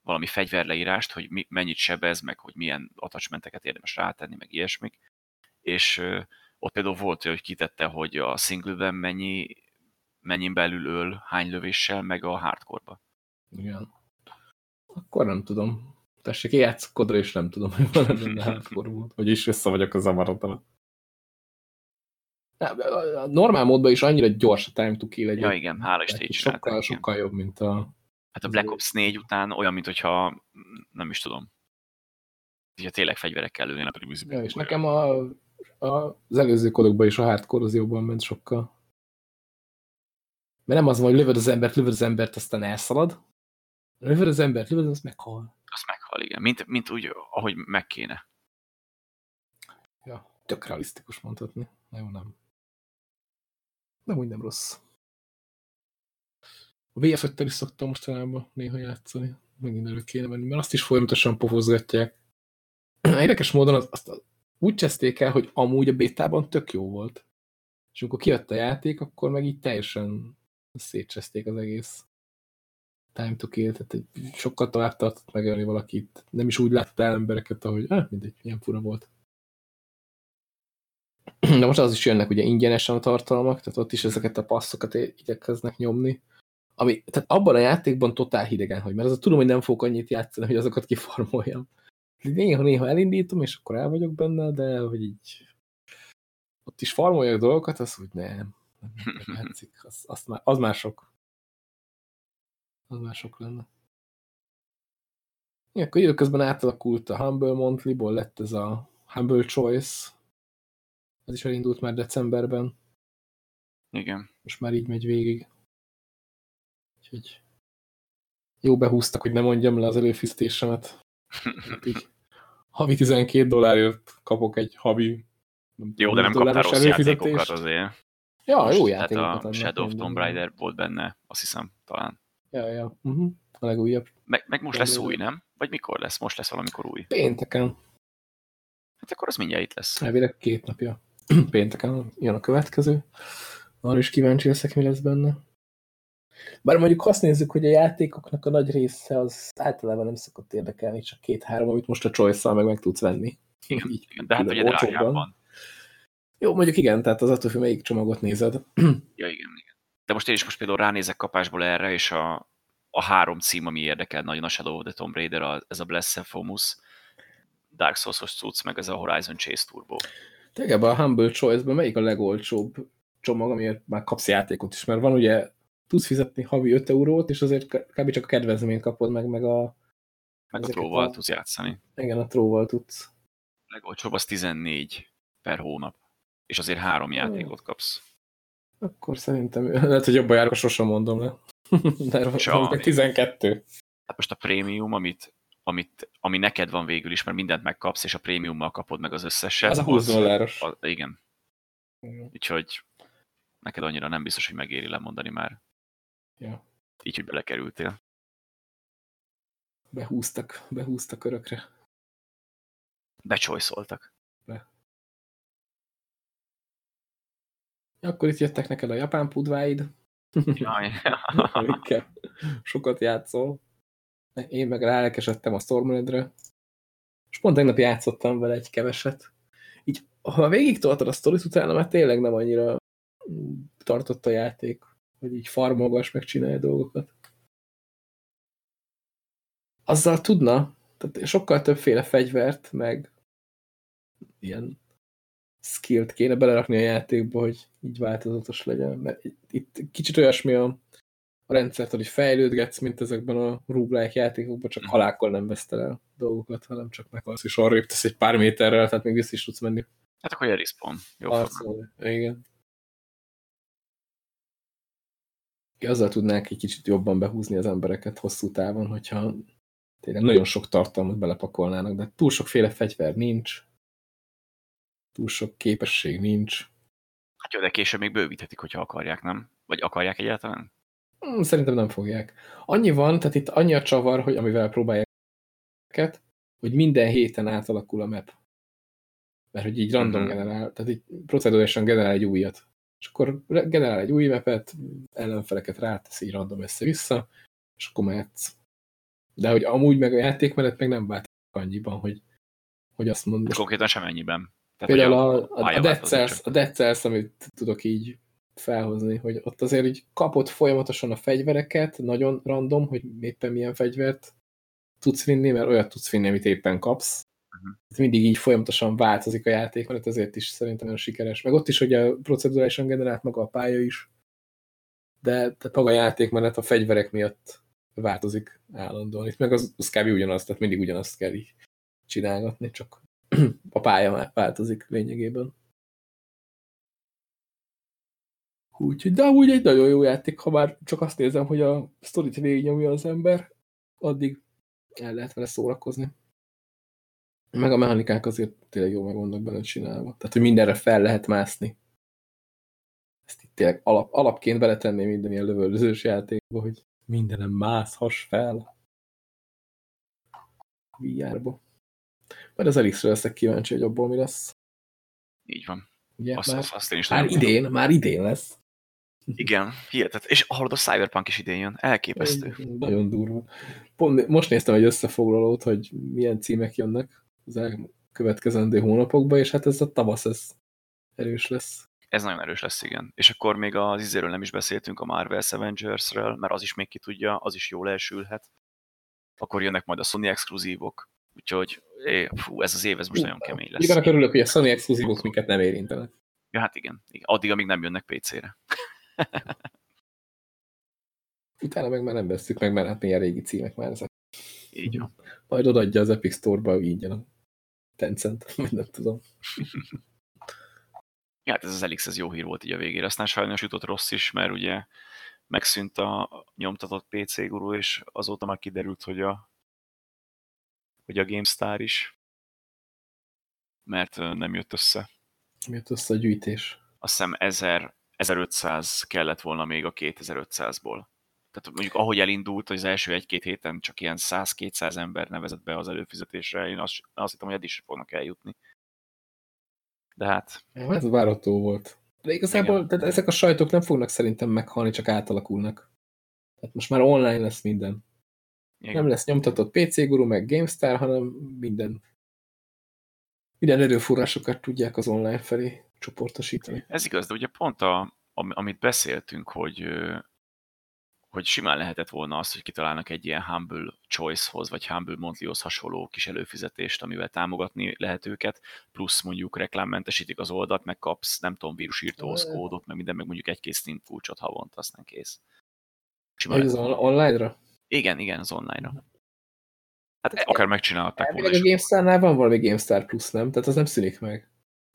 valami fegyverleírást, hogy mi, mennyit sebez, meg hogy milyen attachmenteket érdemes rátenni, meg ilyesmik. És ö, ott például volt, hogy kitette, hogy a singleben mennyi, mennyin belül öl, hány lövéssel, meg a hardcore-ba. Igen. Akkor nem tudom. Tessék, játsz kodra, és nem tudom, hogy van a *laughs* hardcore mód. Hogy is vissza vagyok a zamarodban. A normál módban is annyira gyors a time to kill egy. Ja igen, hála is Sokkal, sokkal jobb, mint a Hát a Black Ops 4 után olyan, mintha nem is tudom, hogyha tényleg fegyverekkel lőnének a ja, és nekem a, a, az előző kodokban is a hardcore az jobban ment sokkal. Mert nem az van, hogy lövöd az embert, lövöd az embert, aztán elszalad. Lövöd az embert, lövöd, az meghal. Az meghal, igen. Mint, mint úgy, ahogy meg kéne. Ja, tök realisztikus mondhatni. Na jó, nem. Nem úgy nem rossz. A vf is szoktam mostanában néha játszani. Megint elő kéne menni, mert azt is folyamatosan pofozgatják. *clears throat* Érdekes módon azt, azt úgy cseszték el, hogy amúgy a bétában tök jó volt. És amikor kijött a játék, akkor meg így teljesen szétcseszték az egész time to kill, tehát sokkal tovább tartott megölni valakit. Nem is úgy látta el embereket, ahogy, eh, mindegy, ilyen fura volt. *clears throat* De most az is jönnek ugye ingyenesen a tartalmak, tehát ott is ezeket a passzokat igyekeznek nyomni. Ami, tehát abban a játékban totál hidegen hogy mert az a tudom, hogy nem fogok annyit játszani, hogy azokat kiformoljam. Néha-néha elindítom, és akkor el vagyok benne, de hogy így ott is farmoljak dolgokat, az úgy nem. nem játszik. Az, az, már, az már sok. Az már sok lenne. Ja, akkor időközben átalakult a Humble Monthly-ból lett ez a Humble Choice. Ez is elindult már decemberben. Igen. most már így megy végig. Úgyhogy jó behúztak, hogy ne mondjam le az előfizetésemet. Így, havi 12 dollárért kapok egy havi Jó, de nem kaptál rossz játékokat azért. Ja, jó játékokat. A Shadow of Tomb Raider volt benne, azt hiszem, talán. Ja, ja. Uh -huh. A legújabb. Meg, meg most lesz új, nem? Vagy mikor lesz? Most lesz valamikor új. Pénteken. Hát akkor az mindjárt itt lesz. Elvileg két napja. *clears throat* Pénteken jön a következő. Arra is kíváncsi leszek, mi lesz benne. Bár mondjuk azt nézzük, hogy a játékoknak a nagy része az általában nem szokott érdekelni, csak két-három, amit most a choice meg meg tudsz venni. Igen, Így, de hát ugye drágában. Jó, mondjuk igen, tehát az attól, hogy melyik csomagot nézed. Ja, igen, igen. De most én is most például ránézek kapásból erre, és a, a három cím, ami érdekel nagyon, a Shadow of the Tomb Raider, a, ez a Blessed Fomus, Dark Souls-os cucc, meg ez a Horizon Chase Turbo. Tényleg a Humble Choice-ben melyik a legolcsóbb csomag, amiért már kapsz játékot is, mert van ugye, tudsz fizetni havi 5 eurót, és azért kb. csak a kedvezményt kapod meg, meg a... Meg a tróval a... tudsz játszani. Igen, a tróval tudsz. Legolcsóbb az 14 per hónap, és azért három játékot kapsz. Akkor szerintem, *laughs* lehet, hogy jobban járok, sosem mondom le. *laughs* De 12. Hát most a prémium, amit, amit, ami neked van végül is, mert mindent megkapsz, és a prémiummal kapod meg az összeset. Az a 20 dolláros. Az, igen. Igen. Úgyhogy neked annyira nem biztos, hogy megéri lemondani már. Ja. Így, hogy belekerültél. Behúztak, behúztak örökre. Becsojszoltak. Be. Akkor itt jöttek neked a japán pudváid. Jaj. *laughs* Amikkel sokat játszol. Én meg ráelkesedtem a Stormlandre. És pont tegnap játszottam vele egy keveset. Így, ha végig tartod a sztorit utána, mert tényleg nem annyira tartott a játék, hogy így farmolgass, meg csinálja dolgokat. Azzal tudna, tehát sokkal többféle fegyvert, meg ilyen skillt kéne belerakni a játékba, hogy így változatos legyen. Mert itt kicsit olyasmi a, a rendszert, hogy fejlődgetsz, mint ezekben a roguelike játékokban, csak mhm. halákkal nem vesztel el dolgokat, hanem csak meghalsz, és arra tesz egy pár méterrel, tehát még vissza is tudsz menni. Hát akkor ilyen respawn. Jó Igen. Azzal tudnák egy kicsit jobban behúzni az embereket hosszú távon, hogyha tényleg nagyon sok tartalmat belepakolnának, de túl sokféle fegyver nincs, túl sok képesség nincs. Hát jó, de később még bővíthetik, hogyha akarják, nem? Vagy akarják egyáltalán? Hmm, szerintem nem fogják. Annyi van, tehát itt annyi a csavar, hogy amivel próbálják őket, hogy minden héten átalakul a map. Mert hogy így random uh mhm. -huh. generál, tehát így procedurálisan generál egy újat. És akkor generál egy új mapet, ellenfeleket rátesz így random össze-vissza, és akkor mehetsz. De hogy amúgy meg a játékmenet meg nem vált annyiban, hogy, hogy azt mondod. Konkrétan sem ennyiben. Tehát, Például a, a, a, Dead Cells, a Dead Cells, amit tudok így felhozni, hogy ott azért így kapott folyamatosan a fegyvereket, nagyon random, hogy éppen milyen fegyvert tudsz vinni, mert olyat tudsz vinni, amit éppen kapsz. Uh mhm. -huh. Mindig így folyamatosan változik a játék, mert ezért is szerintem nagyon sikeres. Meg ott is, hogy a procedurálisan generált maga a pálya is, de tehát maga a játékmenet a fegyverek miatt változik állandóan. Itt meg az, az kb. ugyanaz, tehát mindig ugyanazt kell így csinálgatni, csak *clears throat* a pálya változik lényegében. Úgyhogy, de úgy egy nagyon jó játék, ha már csak azt nézem, hogy a sztorit végignyomja az ember, addig el lehet vele szórakozni. Meg a mechanikák azért tényleg jó meg vannak benne csinálva. Tehát, hogy mindenre fel lehet mászni. Ezt itt tényleg alap, alapként beletenni minden ilyen lövöldözős játékba, hogy mindenem mászhass fel. VR-ba. Majd az Elixre leszek kíváncsi, hogy abból mi lesz. Így van. Ugye, azt, már, azt, azt én is már idén, tudom. már idén lesz. Igen, hihetet. És hallod, a Cyberpunk is idén jön. Elképesztő. Nagyon durva. Pont most néztem egy összefoglalót, hogy milyen címek jönnek az következendő hónapokban, és hát ez a tavasz, ez erős lesz. Ez nagyon erős lesz, igen. És akkor még az izéről nem is beszéltünk a Marvel Avengers-ről, mert az is még ki tudja, az is jól elsülhet. Akkor jönnek majd a Sony exkluzívok, Úgyhogy é, fú, ez az év, ez most nagyon kemény lesz. Igen, örülök, hogy a Sony exkluzívok minket nem érintenek. Ja, hát igen. Addig, amíg nem jönnek PC-re. *laughs* Utána meg már nem veszük meg, mert hát milyen régi címek már ezek. Így van. Majd odaadja az Epic Store-ba ingyen Tencent, *laughs* nem tudom. Ja, hát ez az Elix, ez jó hír volt így a végére. Aztán sajnos jutott rossz is, mert ugye megszűnt a nyomtatott PC guru, és azóta már kiderült, hogy a, hogy a GameStar is, mert nem jött össze. Nem jött össze a gyűjtés. Azt hiszem 1000, 1500 kellett volna még a 2500-ból. Tehát mondjuk ahogy elindult, hogy az első egy-két héten csak ilyen 100-200 ember nevezett be az előfizetésre, én azt, azt hittem, hogy eddig is fognak eljutni. De hát... Ez várható volt. De igazából tehát ezek a sajtok nem fognak szerintem meghalni, csak átalakulnak. Tehát most már online lesz minden. Igen. Nem lesz nyomtatott PC Guru, meg GameStar, hanem minden. Minden erőforrásokat tudják az online felé csoportosítani. Ez igaz, de ugye pont a, amit beszéltünk, hogy hogy simán lehetett volna az, hogy kitalálnak egy ilyen Humble Choice-hoz, vagy Humble Monthly-hoz hasonló kis előfizetést, amivel támogatni lehet őket, plusz mondjuk reklámmentesítik az oldalt, meg kapsz, nem tudom, vírusírtóhoz kódot, meg minden, meg mondjuk egy-két Steam kulcsot havonta, aztán kész. Simán az on online-ra? Igen, igen, az online-ra. Hát akár megcsinálták volna. A GameStar-nál van valami GameStar Plus, nem? Tehát az nem szűnik meg.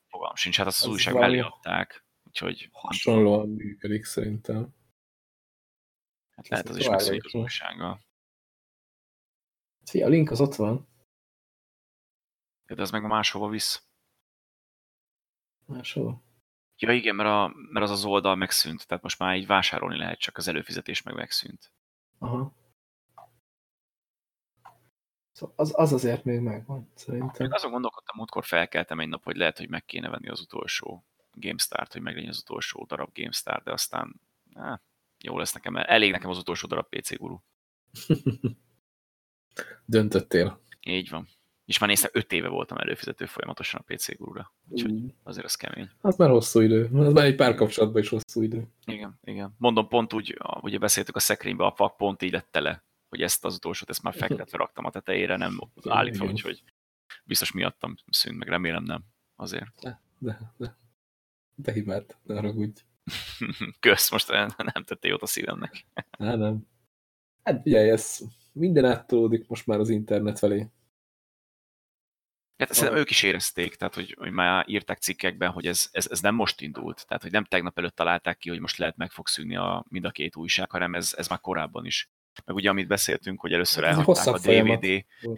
Fogalmam sincs, hát azt az, az újság mellé adták. Úgyhogy hasonlóan működik szerintem. Hát lehet az is megszűnik az újsággal. Szia, a link az ott van. De az meg máshova visz. Máshova? Ja igen, mert, a, mert az az oldal megszűnt, tehát most már így vásárolni lehet, csak az előfizetés meg megszűnt. Aha. Szóval az, az azért még megvan, szerintem. Én azon gondolkodtam, múltkor felkeltem egy nap, hogy lehet, hogy meg kéne venni az utolsó GameStar-t, hogy meglegyen az utolsó darab GameStar, de aztán eh, jó lesz nekem, elég nekem az utolsó darab PC guru. *laughs* Döntöttél. Így van. És már néztem, öt éve voltam előfizető folyamatosan a PC gurura. Úgyhogy mm. azért az kemény. Az már hosszú idő. Az már egy pár kapcsolatban is hosszú idő. Igen, igen. Mondom, pont úgy, ugye beszéltük a szekrénybe, a fak pont így lett tele, hogy ezt az utolsót, ezt már fektetve raktam a tetejére, nem állítva, úgyhogy biztos miattam szűnt, meg remélem nem. Azért. De, de, de. De hibát, ne haragudj. *laughs* Kösz, most nem tette jót a szívemnek. Hát nem. Hát figyelj, ez minden áttolódik most már az internet felé. Hát szerintem ők is érezték, tehát hogy, hogy már írták cikkekben, hogy ez, ez, ez nem most indult, tehát hogy nem tegnap előtt találták ki, hogy most lehet meg fog szűnni a, mind a két újság, hanem ez, ez már korábban is. Meg ugye, amit beszéltünk, hogy először elhagyták a DVD,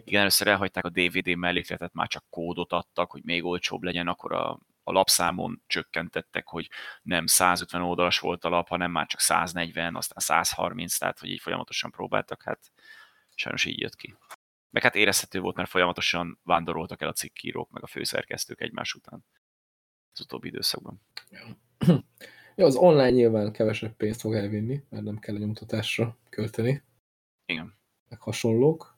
igen, először elhagyták a DVD mellékletet, már csak kódot adtak, hogy még olcsóbb legyen, akkor a a lapszámon csökkentettek, hogy nem 150 oldalas volt a lap, hanem már csak 140, aztán 130, tehát hogy így folyamatosan próbáltak, hát sajnos így jött ki. Meg hát érezhető volt, mert folyamatosan vándoroltak el a cikkírók, meg a főszerkesztők egymás után az utóbbi időszakban. Ja, az online nyilván kevesebb pénzt fog elvinni, mert nem kell a nyomtatásra költeni. Igen. Meg hasonlók.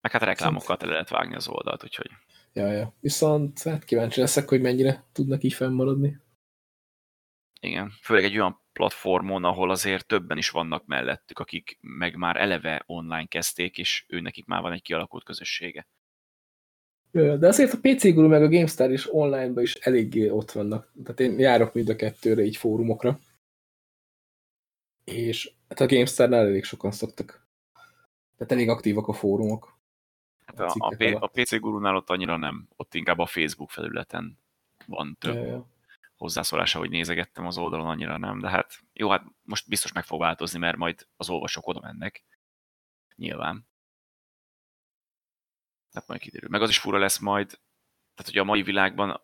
Meg hát reklámokkal tele lehet vágni az oldalt, úgyhogy Ja, ja. Viszont hát kíváncsi leszek, hogy mennyire tudnak így fennmaradni. Igen, főleg egy olyan platformon, ahol azért többen is vannak mellettük, akik meg már eleve online kezdték, és ő nekik már van egy kialakult közössége. De azért a PC Guru meg a GameStar is online-ban is eléggé ott vannak. Tehát én járok mind a kettőre így fórumokra. És hát a GameStar-nál elég sokan szoktak. Tehát elég aktívak a fórumok. Hát a, a, a, a PC gurunál ott annyira nem, ott inkább a Facebook felületen van több ja, ja. hozzászólása, hogy nézegettem az oldalon, annyira nem, de hát jó, hát most biztos meg fog változni, mert majd az olvasók oda mennek. Nyilván. Hát majd kiderül. Meg az is fura lesz majd, tehát hogy a mai világban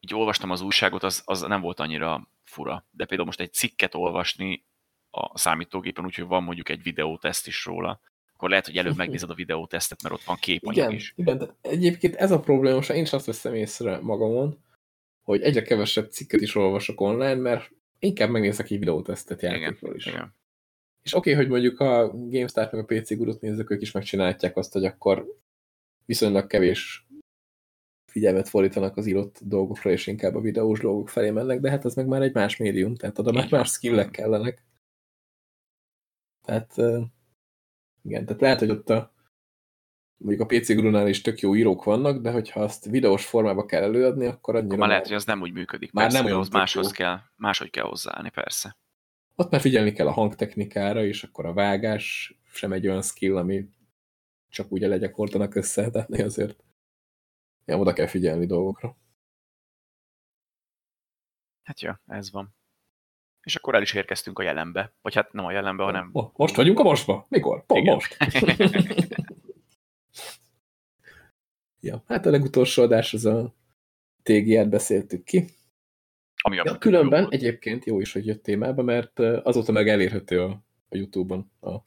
így olvastam az újságot, az, az nem volt annyira fura. De például most egy cikket olvasni a számítógépen, úgyhogy van mondjuk egy videóteszt is róla, akkor lehet, hogy előbb *laughs* megnézed a videótesztet, mert ott van képanyag igen, is. Igen, de egyébként ez a probléma, én is azt veszem észre magamon, hogy egyre kevesebb cikket is olvasok online, mert inkább megnézek egy videótesztet játékról is. Igen. És oké, okay, hogy mondjuk a GameStar meg a PC gurut nézők, ők is megcsinálják azt, hogy akkor viszonylag kevés figyelmet fordítanak az írott dolgokra, és inkább a videós dolgok felé mennek, de hát ez meg már egy más médium, tehát oda már más skillek kellenek. Tehát igen, tehát lehet, hogy ott a mondjuk a PC Grunál is tök jó írók vannak, de hogyha azt videós formába kell előadni, akkor annyira... Akkor már lehet, hogy az nem úgy működik. Már persze, nem olyan máshoz kell, máshogy kell hozzáállni, persze. Ott már figyelni kell a hangtechnikára, és akkor a vágás sem egy olyan skill, ami csak úgy legyakortanak össze, tehát azért ja, oda kell figyelni dolgokra. Hát ja, ez van. És akkor el is érkeztünk a jelenbe. Vagy hát nem a jelenbe, hanem... Most vagyunk a mostba? Mikor? Pont Igen. most. *laughs* ja, hát a legutolsó adás az a TGR-t beszéltük ki. Ami ja, különben jó. egyébként jó is, hogy jött témába, mert azóta meg elérhető a, a Youtube-on a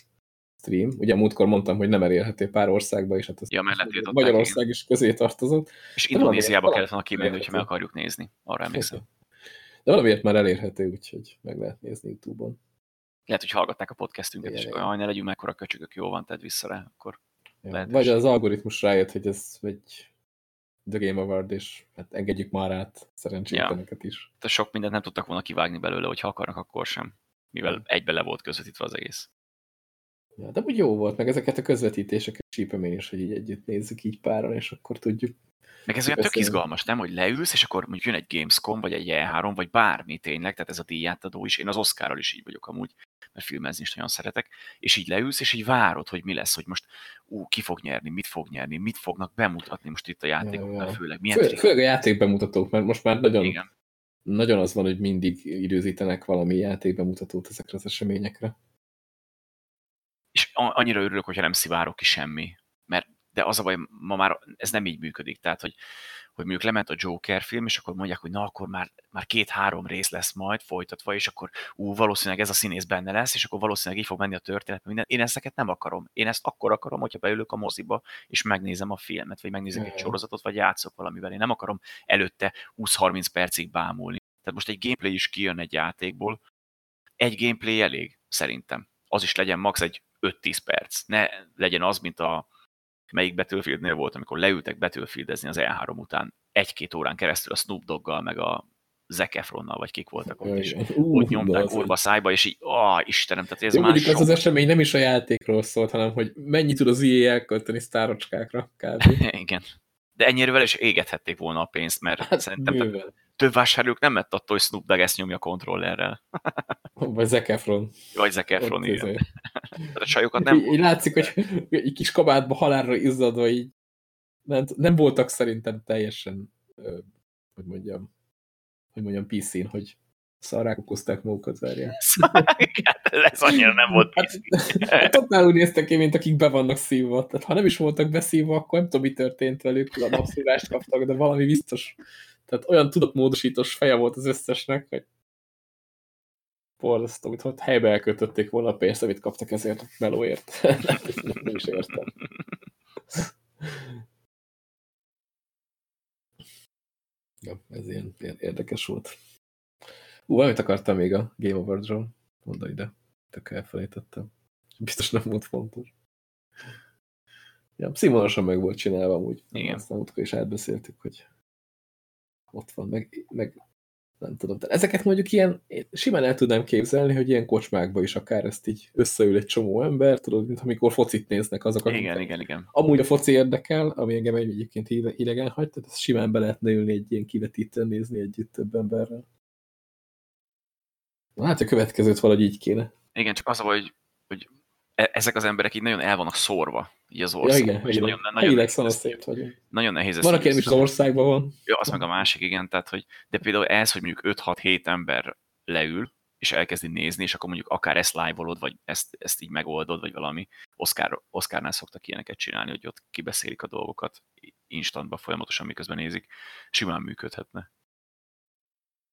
stream. Ugye múltkor mondtam, hogy nem elérhető pár országba, és hát ja, Magyarország igen. is közé tartozott. És Indonéziába kellett volna kimenni, hogyha meg akarjuk nézni. Arra emlékszem. De valamiért már elérhető, úgyhogy meg lehet nézni Youtube-on. Lehet, hogy hallgatták a podcastünket, igen, és olyan, ne legyünk mekkora köcsögök, jó van, tedd vissza rá, akkor ja, lehet, Vagy az algoritmus rájött, hogy ez egy The Game Award, és hát engedjük már át szerencsétleneket ja. is. De sok mindent nem tudtak volna kivágni belőle, hogy ha akarnak, akkor sem. Mivel egybe le volt közvetítve az egész. Ja, de úgy jó volt, meg ezeket a közvetítéseket csípem én is, hogy így együtt nézzük így páran, és akkor tudjuk. Meg ez olyan tök izgalmas, nem? Hogy leülsz, és akkor mondjuk jön egy Gamescom, vagy egy E3, vagy bármi tényleg, tehát ez a díjátadó is. Én az Oscarral is így vagyok amúgy, mert filmezni is nagyon szeretek, és így leülsz, és így várod, hogy mi lesz, hogy most ú, ki fog nyerni, mit fog nyerni, mit fognak bemutatni most itt a játékoknál, főleg. Milyen Fő, főleg a játékbemutatók, mert most már nagyon, Igen. nagyon az van, hogy mindig időzítenek valami játékbemutatót ezekre az eseményekre és annyira örülök, hogyha nem szivárok ki semmi, de az a baj, ma már ez nem így működik, tehát, hogy, hogy mondjuk lement a Joker film, és akkor mondják, hogy na, akkor már, már két-három rész lesz majd folytatva, és akkor ú, valószínűleg ez a színész benne lesz, és akkor valószínűleg így fog menni a történet, minden. Én ezeket nem akarom. Én ezt akkor akarom, hogyha beülök a moziba, és megnézem a filmet, vagy megnézek egy sorozatot, vagy játszok valamivel. Én nem akarom előtte 20-30 percig bámulni. Tehát most egy gameplay is kijön egy játékból, egy gameplay elég, szerintem. Az is legyen max egy 5-10 perc. Ne legyen az, mint a melyik Battlefieldnél volt, amikor leültek Battlefieldezni az E3 után egy-két órán keresztül a Snoop Doggal, meg a Zac Efronnal, vagy kik voltak ott, és uh, ott nyomták orba szájba, és így, ah, Istenem, tehát ez Jó, már sok... az az esemény nem is a játékról szólt, hanem hogy mennyit tud az EA elkölteni sztárocskákra, kb. *laughs* Igen. De ennyire is égethették volna a pénzt, mert hát, szerintem művel több vásárlók nem lett attól, hogy Snoop Dogg ezt nyomja kontrollerrel. Vagy Zac Efron. Vagy Zac Efron, igen. Izé. a sajokat nem... Így, így látszik, hogy egy kis kabátba halálra izzadva így nem, nem voltak szerintem teljesen, hogy mondjam, hogy mondjam, PC-n, hogy szarrák okozták magukat, várják. *laughs* ez annyira nem volt. Hát, hát úgy néztek ki, mint akik be vannak szívva. Tehát ha nem is voltak beszívva, akkor nem tudom, mi történt velük, a napszívást kaptak, de valami biztos tehát olyan tudatmódosítós feje volt az összesnek, hogy borzasztó, mint hogy helybe elkötötték volna a pénzt, amit kaptak ezért a melóért. *laughs* nem, nem is értem. Ja, ez ilyen, ilyen érdekes volt. Ú, amit akartam még a Game Awards-ról. Mondd ide. Tök elfelejtettem. Biztos nem volt fontos. Ja, színvonalasan meg volt csinálva amúgy. Igen. Aztán múltkor is átbeszéltük, hogy ott van, meg, meg nem tudom. De ezeket mondjuk ilyen, simán el tudnám képzelni, hogy ilyen kocsmákba is akár ezt így összeül egy csomó ember, tudod, mint amikor focit néznek azok, akik igen, igen, igen. amúgy a foci érdekel, ami engem egyébként idegen hagy, tehát ezt simán be lehetne ülni egy ilyen kivetítőn nézni együtt több emberrel. Hát a következőt valahogy így kéne. Igen, csak az a hogy, hogy e- ezek az emberek így nagyon el vannak szórva így az ország. Ja, igen, és nagyon, nagyon, nehéz, szét vagyunk. Nagyon nehéz ezt. Van, aki is az országban van. Ja, az meg a másik, igen. Tehát, hogy, de például ez, hogy mondjuk 5-6-7 ember leül, és elkezdi nézni, és akkor mondjuk akár ezt live vagy ezt, ezt így megoldod, vagy valami. Oscar, Oscarnál szoktak ilyeneket csinálni, hogy ott kibeszélik a dolgokat instantban folyamatosan, miközben nézik. Simán működhetne.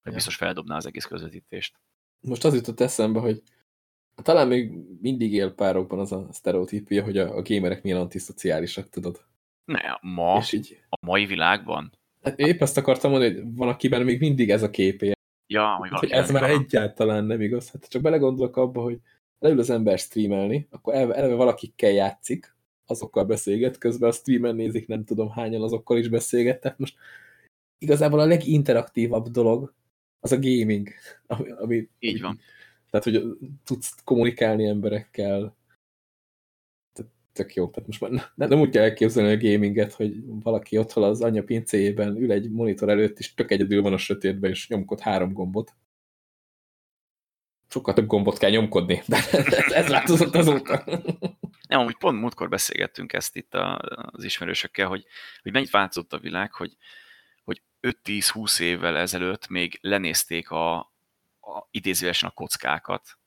Ja. Biztos feldobná az egész közvetítést. Most az jutott eszembe, hogy talán még mindig él párokban az a sztereotípia, hogy a, a gamerek milyen antiszociálisak, tudod. Ne, ma, És így, a mai világban? Hát épp ezt akartam mondani, hogy van, akiben még mindig ez a képé. Ja, hogy, hogy ez már egyáltalán nem igaz. Hát csak belegondolok abba, hogy leül az ember streamelni, akkor eleve, eleve valakikkel játszik, azokkal beszélget, közben a streamen nézik, nem tudom hányan azokkal is beszélget, tehát most igazából a leginteraktívabb dolog az a gaming, ami, ami Így van. Tehát, hogy tudsz kommunikálni emberekkel. Tehát, tök jó. Tehát most már nem, nem úgy kell elképzelni a gaminget, hogy valaki otthon az anya pincéjében ül egy monitor előtt, és tök egyedül van a sötétben, és nyomkod három gombot. Sokkal több gombot kell nyomkodni, de *laughs* ez változott azóta. Nem, amúgy pont múltkor beszélgettünk ezt itt az ismerősökkel, hogy, hogy mennyit változott a világ, hogy, hogy 5-10-20 évvel ezelőtt még lenézték a, a idézőesen a kockákat,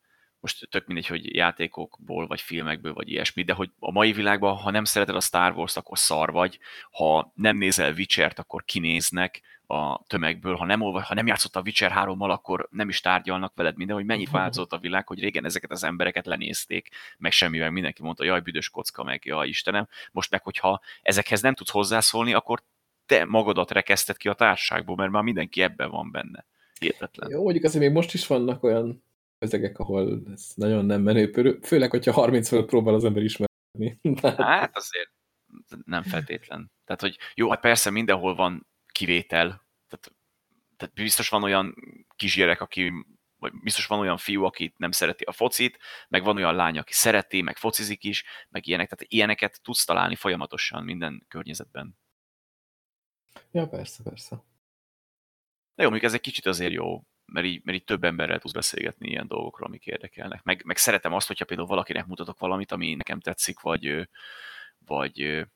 most tök mindegy, hogy játékokból, vagy filmekből, vagy ilyesmi, de hogy a mai világban, ha nem szereted a Star Wars, akkor szar vagy, ha nem nézel Witcher-t, akkor kinéznek a tömegből, ha nem, olva, ha nem játszott a Witcher 3-mal, akkor nem is tárgyalnak veled minden, hogy mennyit változott a világ, hogy régen ezeket az embereket lenézték, meg semmivel. Mindenki mondta, jaj, büdös kocka, meg jaj, Istenem. Most meg, hogyha ezekhez nem tudsz hozzászólni, akkor te magadat rekeszted ki a társaságból, mert már mindenki ebben van benne. Hihetetlen. Jó, mondjuk azért még most is vannak olyan közegek, ahol ez nagyon nem menő, főleg, hogyha 30 fölött próbál az ember ismerni. *laughs* Hát azért nem feltétlen. Tehát, hogy jó, hát persze mindenhol van kivétel, tehát, tehát biztos van olyan kisgyerek, aki vagy biztos van olyan fiú, aki nem szereti a focit, meg van olyan lány, aki szereti, meg focizik is, meg ilyenek, tehát ilyeneket tudsz találni folyamatosan minden környezetben. Ja, persze, persze. De jó, mondjuk ez egy kicsit azért jó, mert így, mert így több emberrel tudsz beszélgetni ilyen dolgokról, amik érdekelnek. Meg, meg szeretem azt, hogyha például valakinek mutatok valamit, ami nekem tetszik, vagy, vagy,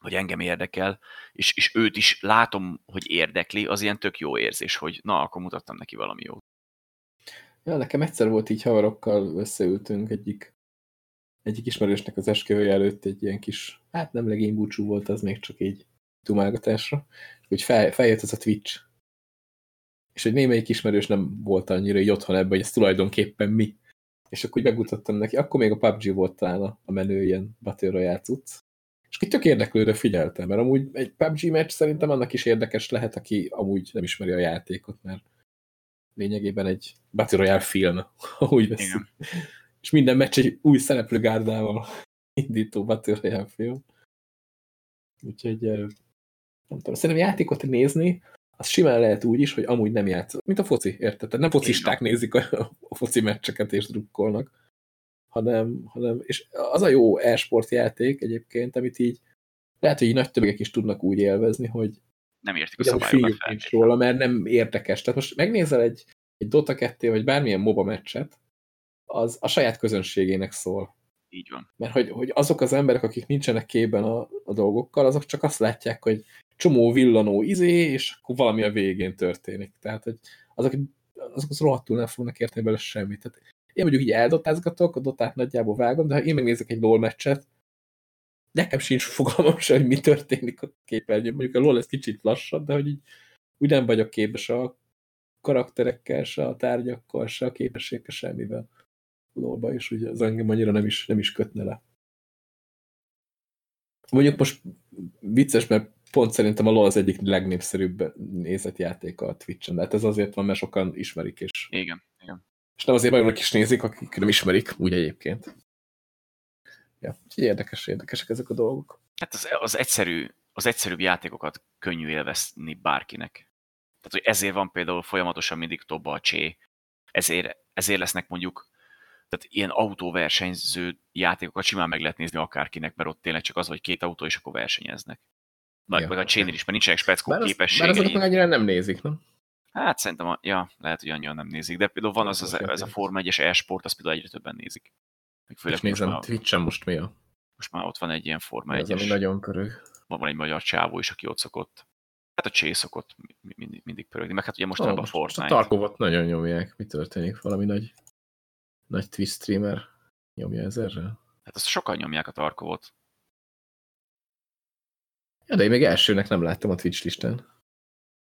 vagy engem érdekel, és, és őt is látom, hogy érdekli, az ilyen tök jó érzés, hogy na, akkor mutattam neki valami jót. Ja, nekem egyszer volt így havarokkal összeültünk egyik, egyik ismerősnek az esküvője előtt egy ilyen kis, hát nem legény búcsú volt, az még csak így dumálgatásra, hogy fel, feljött az a Twitch és hogy némelyik ismerős nem volt annyira így otthon ebben, hogy ez tulajdonképpen mi. És akkor úgy megmutattam neki, akkor még a PUBG volt talán a menő ilyen Battle Royale cucc. És így tök érdeklődve figyeltem, mert amúgy egy PUBG meccs szerintem annak is érdekes lehet, aki amúgy nem ismeri a játékot, mert lényegében egy Battle Royale film, *laughs* úgy veszik. És minden meccs egy új szereplőgárdával *laughs* indító Battle Royale film. Úgyhogy nem tudom, szerintem játékot nézni, az simán lehet úgy is, hogy amúgy nem játszol. Mint a foci, érted? Tehát nem focisták nézik a, a foci meccseket és drukkolnak, hanem, hanem és az a jó e-sport játék egyébként, amit így lehet, hogy így nagy tömegek is tudnak úgy élvezni, hogy nem értik a szabályokat róla, mert nem érdekes. Tehát most megnézel egy, egy Dota 2 vagy bármilyen MOBA meccset, az a saját közönségének szól. Így van. Mert hogy, hogy azok az emberek, akik nincsenek képben a, a dolgokkal, azok csak azt látják, hogy csomó villanó izé, és akkor valami a végén történik. Tehát, hogy azok, azok az rohadtul nem fognak érteni bele semmit. Tehát én mondjuk így eldotázgatok, a dotát nagyjából vágom, de ha én megnézek egy LOL meccset, nekem sincs fogalmam sem, hogy mi történik a képernyőn. Mondjuk a LOL ez kicsit lassabb, de hogy így úgy nem vagyok képes a karakterekkel, se a tárgyakkal, se a képességekkel, semmivel lolba, és ugye az engem annyira nem is, nem is kötne le. Mondjuk most vicces, mert pont szerintem a LoL az egyik legnépszerűbb nézett játék a Twitch-en. Hát ez azért van, mert sokan ismerik. És, igen, igen. És nem azért olyanok is nézik, akik nem ismerik, úgy egyébként. Ja, érdekes, érdekesek ezek a dolgok. Hát az, az, egyszerű, az egyszerűbb játékokat könnyű élvezni bárkinek. Tehát, hogy ezért van például folyamatosan mindig tobba a csé, ezért, ezért lesznek mondjuk tehát ilyen autóversenyző játékokat simán meg lehet nézni akárkinek, mert ott tényleg csak az, hogy két autó, és akkor versenyeznek. Nagy, ja, meg a chain is, mert nincsenek speckó bár képességei. Bár azok annyira nem nézik, nem? Hát szerintem, ja, lehet, hogy annyian nem nézik, de például van az, az, az a Forma 1-es e-sport, azt például egyre többen nézik. Még főleg és nézem, Twitch-en most mi a? Most már ott van egy ilyen Forma 1-es. Ez ami nagyon pörög. Van, van egy magyar csávó is, aki ott szokott. Hát a Csé szokott mindig, mindig pörögni, meg hát ugye most oh, a Fortnite. A Tarkovot nagyon nyomják. Mi történik? Valami nagy, nagy Twitch streamer nyomja ezerrel? Hát azt sokan nyomják a Tarkovot. Ja, de én még elsőnek nem láttam a Twitch listán.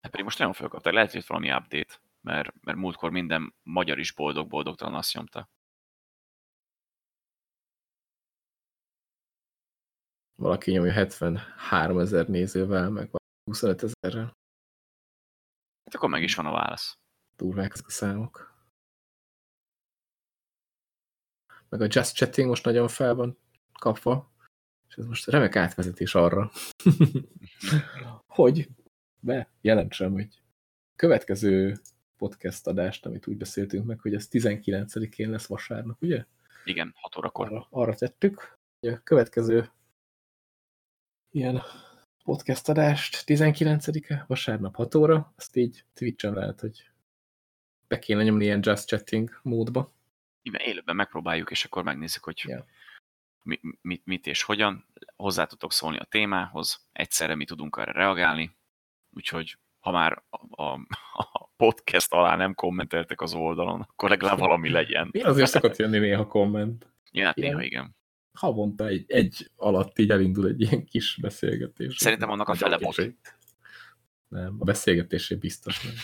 Hát pedig most nagyon fölkapták. Lehet, hogy valami update, mert, mert múltkor minden magyar is boldog-boldogtalan azt nyomta. Valaki nyomja 73 ezer nézővel, meg 25 ezerrel. Hát akkor meg is van a válasz. Durvák a számok. Meg a Just Chatting most nagyon fel van kapva. És ez most remek átvezetés arra, *laughs* hogy bejelentsem, hogy következő podcast adást, amit úgy beszéltünk meg, hogy ez 19-én lesz vasárnap, ugye? Igen, 6 órakor. Arra, arra tettük. Hogy a következő ilyen podcast adást 19-e, vasárnap 6 óra, azt így Twitch-en lehet, hogy be kéne nyomni ilyen just chatting módba. Igen, élőben megpróbáljuk, és akkor megnézzük, hogy mit, mit és hogyan, hozzá tudok szólni a témához, egyszerre mi tudunk arra reagálni, úgyhogy ha már a, a, a podcast alá nem kommenteltek az oldalon, akkor legalább valami legyen. Mi azért szokott jönni néha komment. Ja, hát néha igen. Havonta egy, egy alatt így elindul egy ilyen kis beszélgetés. Szerintem annak a fele bot. Nem, a beszélgetésé biztos nem.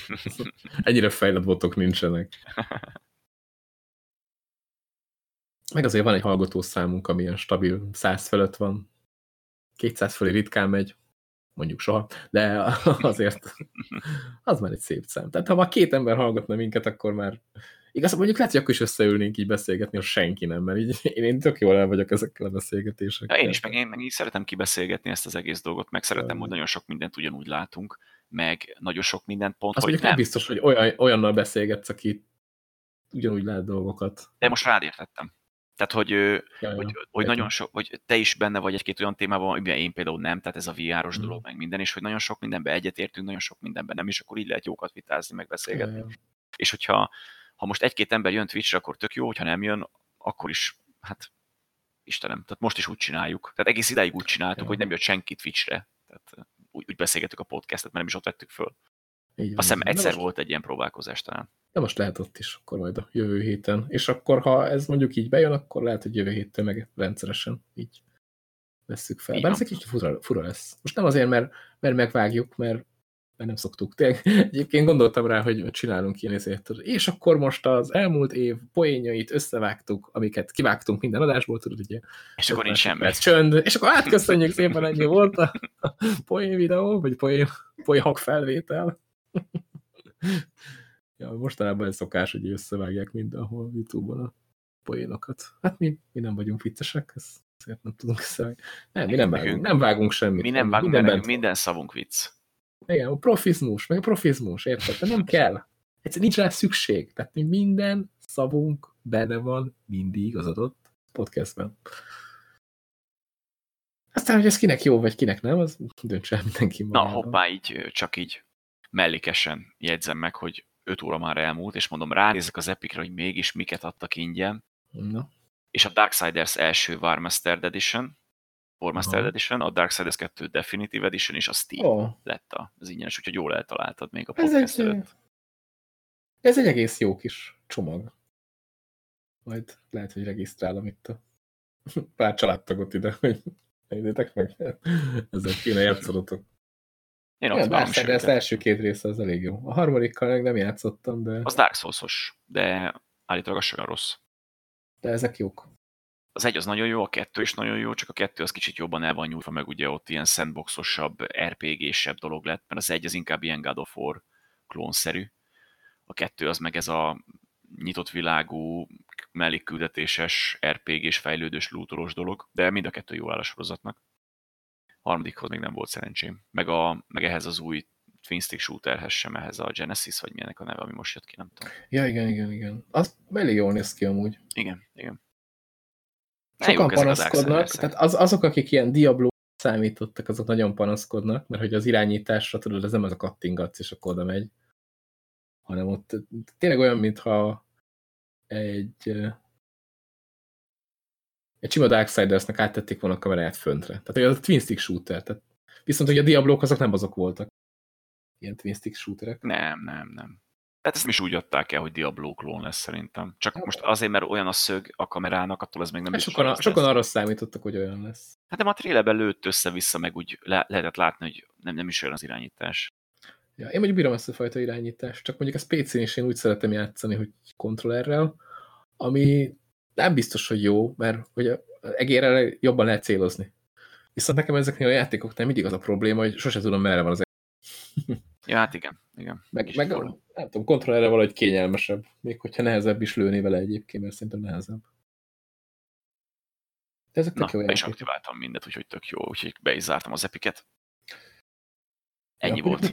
Ennyire fejlett botok nincsenek. *laughs* Meg azért van egy hallgatószámunk, ami ilyen stabil 100 fölött van. 200 fölé ritkán megy, mondjuk soha, de *laughs* azért az már egy szép szám. Tehát ha már két ember hallgatna minket, akkor már igaz, mondjuk lehet, hogy akkor is összeülnénk így beszélgetni, hogy senki nem, mert így én, én tök jól el vagyok ezekkel a beszélgetésekkel. Ja, én is, meg én, meg így szeretem kibeszélgetni ezt az egész dolgot, meg szeretem, hogy nagyon sok mindent ugyanúgy látunk, meg nagyon sok mindent pont, Azt hogy nem. nem biztos, hogy olyan, olyannal beszélgetsz, aki ugyanúgy lát dolgokat. De most rád értettem. Tehát, hogy, ja, ja, hogy, hogy nagyon sok, hogy te is benne vagy egy-két olyan témában, amiben én például nem, tehát ez a VR-os mm. dolog, meg minden, és hogy nagyon sok mindenben egyetértünk, nagyon sok mindenben nem, és akkor így lehet jókat vitázni, meg beszélgetni. És hogyha ha most egy-két ember jön Twitchre, akkor tök jó, hogyha nem jön, akkor is, hát Istenem, tehát most is úgy csináljuk. Tehát egész idáig úgy csináltuk, ja. hogy nem jött senki Twitchre. Tehát úgy, úgy beszélgettük a podcastet, mert nem is ott vettük föl. Így Azt hiszem egyszer most... volt egy ilyen próbálkozás talán. De most lehet ott is, akkor majd a jövő héten. És akkor, ha ez mondjuk így bejön, akkor lehet, hogy jövő héttől meg rendszeresen így vesszük fel. Bár ez egy kicsit fura, fura lesz. Most nem azért, mert, mert megvágjuk, mert, mert nem szoktuk. Tényleg, *laughs* egyébként gondoltam rá, hogy csinálunk ilyen ezért. És akkor most az elmúlt év poénjait összevágtuk, amiket kivágtunk minden adásból, tudod, ugye. És akkor nincs semmi. Perc csönd, és akkor átköszönjük szépen, ennyi volt a *laughs* poén videó, vagy poén, poén felvétel. *laughs* Ja, mostanában ez szokás, hogy összevágják mindenhol YouTube-on a poénokat. Hát mi, mi nem vagyunk viccesek, ezt azért nem tudunk összevágni. Nem, mi nem vágunk, nem vágunk semmit. Mi nem vágunk, minden, bent minden szavunk vicc. Igen, a profizmus, meg a profizmus, érted? De nem kell. Egyszerűen nincs rá szükség. Tehát mi minden szavunk benne van mindig az adott podcastben. Aztán, hogy ez kinek jó, vagy kinek nem, az döntse mindenki magában. Na, hoppá, így, csak így mellékesen jegyzem meg, hogy 5 óra már elmúlt, és mondom, ránézek az Epicre, hogy mégis miket adtak ingyen. Na. És a Darksiders első Warmastered Edition, Warmastered. Edition, a Darksiders 2 Definitive Edition, és a Steam oh. lett az ingyenes, úgyhogy jól eltaláltad még a podcast ez egy, előtt. Ez egy egész jó kis csomag. Majd lehet, hogy regisztrálom itt a *laughs* pár családtagot ide, hogy nézzétek meg, ezzel kéne játszolotok. Én ott ja, de az első két része az elég jó. A harmadikkal meg nem játszottam, de... Az Dark Souls-os, de állítólag az sem rossz. De ezek jók. Az egy az nagyon jó, a kettő is nagyon jó, csak a kettő az kicsit jobban el van nyújtva, meg ugye ott ilyen sandboxosabb, RPG-sebb dolog lett, mert az egy az inkább ilyen God of War klónszerű. A kettő az meg ez a nyitott világú, mellékküldetéses, RPG-s, fejlődős, lútoros dolog, de mind a kettő jó áll a sorozatnak harmadikhoz még nem volt szerencsém. Meg, a, meg ehhez az új Twin Stick shooterhez sem, ehhez a Genesis, vagy milyenek a neve, ami most jött ki, nem tudom. Ja, igen, igen, igen. Az elég jól néz ki amúgy. Igen, igen. Sokan panaszkodnak, tehát az, azok, akik ilyen Diablo számítottak, azok nagyon panaszkodnak, mert hogy az irányításra, tudod, ez nem az a kattingatsz, és akkor oda megy, hanem ott tényleg olyan, mintha egy egy sima Darksiders-nek áttették volna a kameráját föntre. Tehát a twin stick shooter. Tehát, viszont hogy a Diablók azok nem azok voltak. Ilyen twin stick shooterek. Nem, nem, nem. Tehát ezt is úgy adták el, hogy Diablo klón lesz szerintem. Csak most azért, mert olyan a szög a kamerának, attól ez még nem is. Sokan, sokan arra számítottak, hogy olyan lesz. Hát de a tréleben lőtt össze-vissza, meg úgy le lehetett látni, hogy nem, nem is olyan az irányítás. Ja, én mondjuk bírom ezt a fajta irányítást, csak mondjuk a PC-n is én úgy szeretem játszani, hogy kontrollerrel, ami nem biztos, hogy jó, mert hogy egérrel jobban lehet célozni. Viszont nekem ezeknél a játékoknál mindig az a probléma, hogy sose tudom, merre van az *laughs* Ja, hát igen. igen. Meg, meg nem tudom, kontrollerre valahogy kényelmesebb. Még hogyha nehezebb is lőni vele egyébként, mert szerintem nehezebb. De ezek Na, be is aktiváltam mindet, úgyhogy tök jó, úgyhogy be is zártam az epiket. Ennyi ja, volt.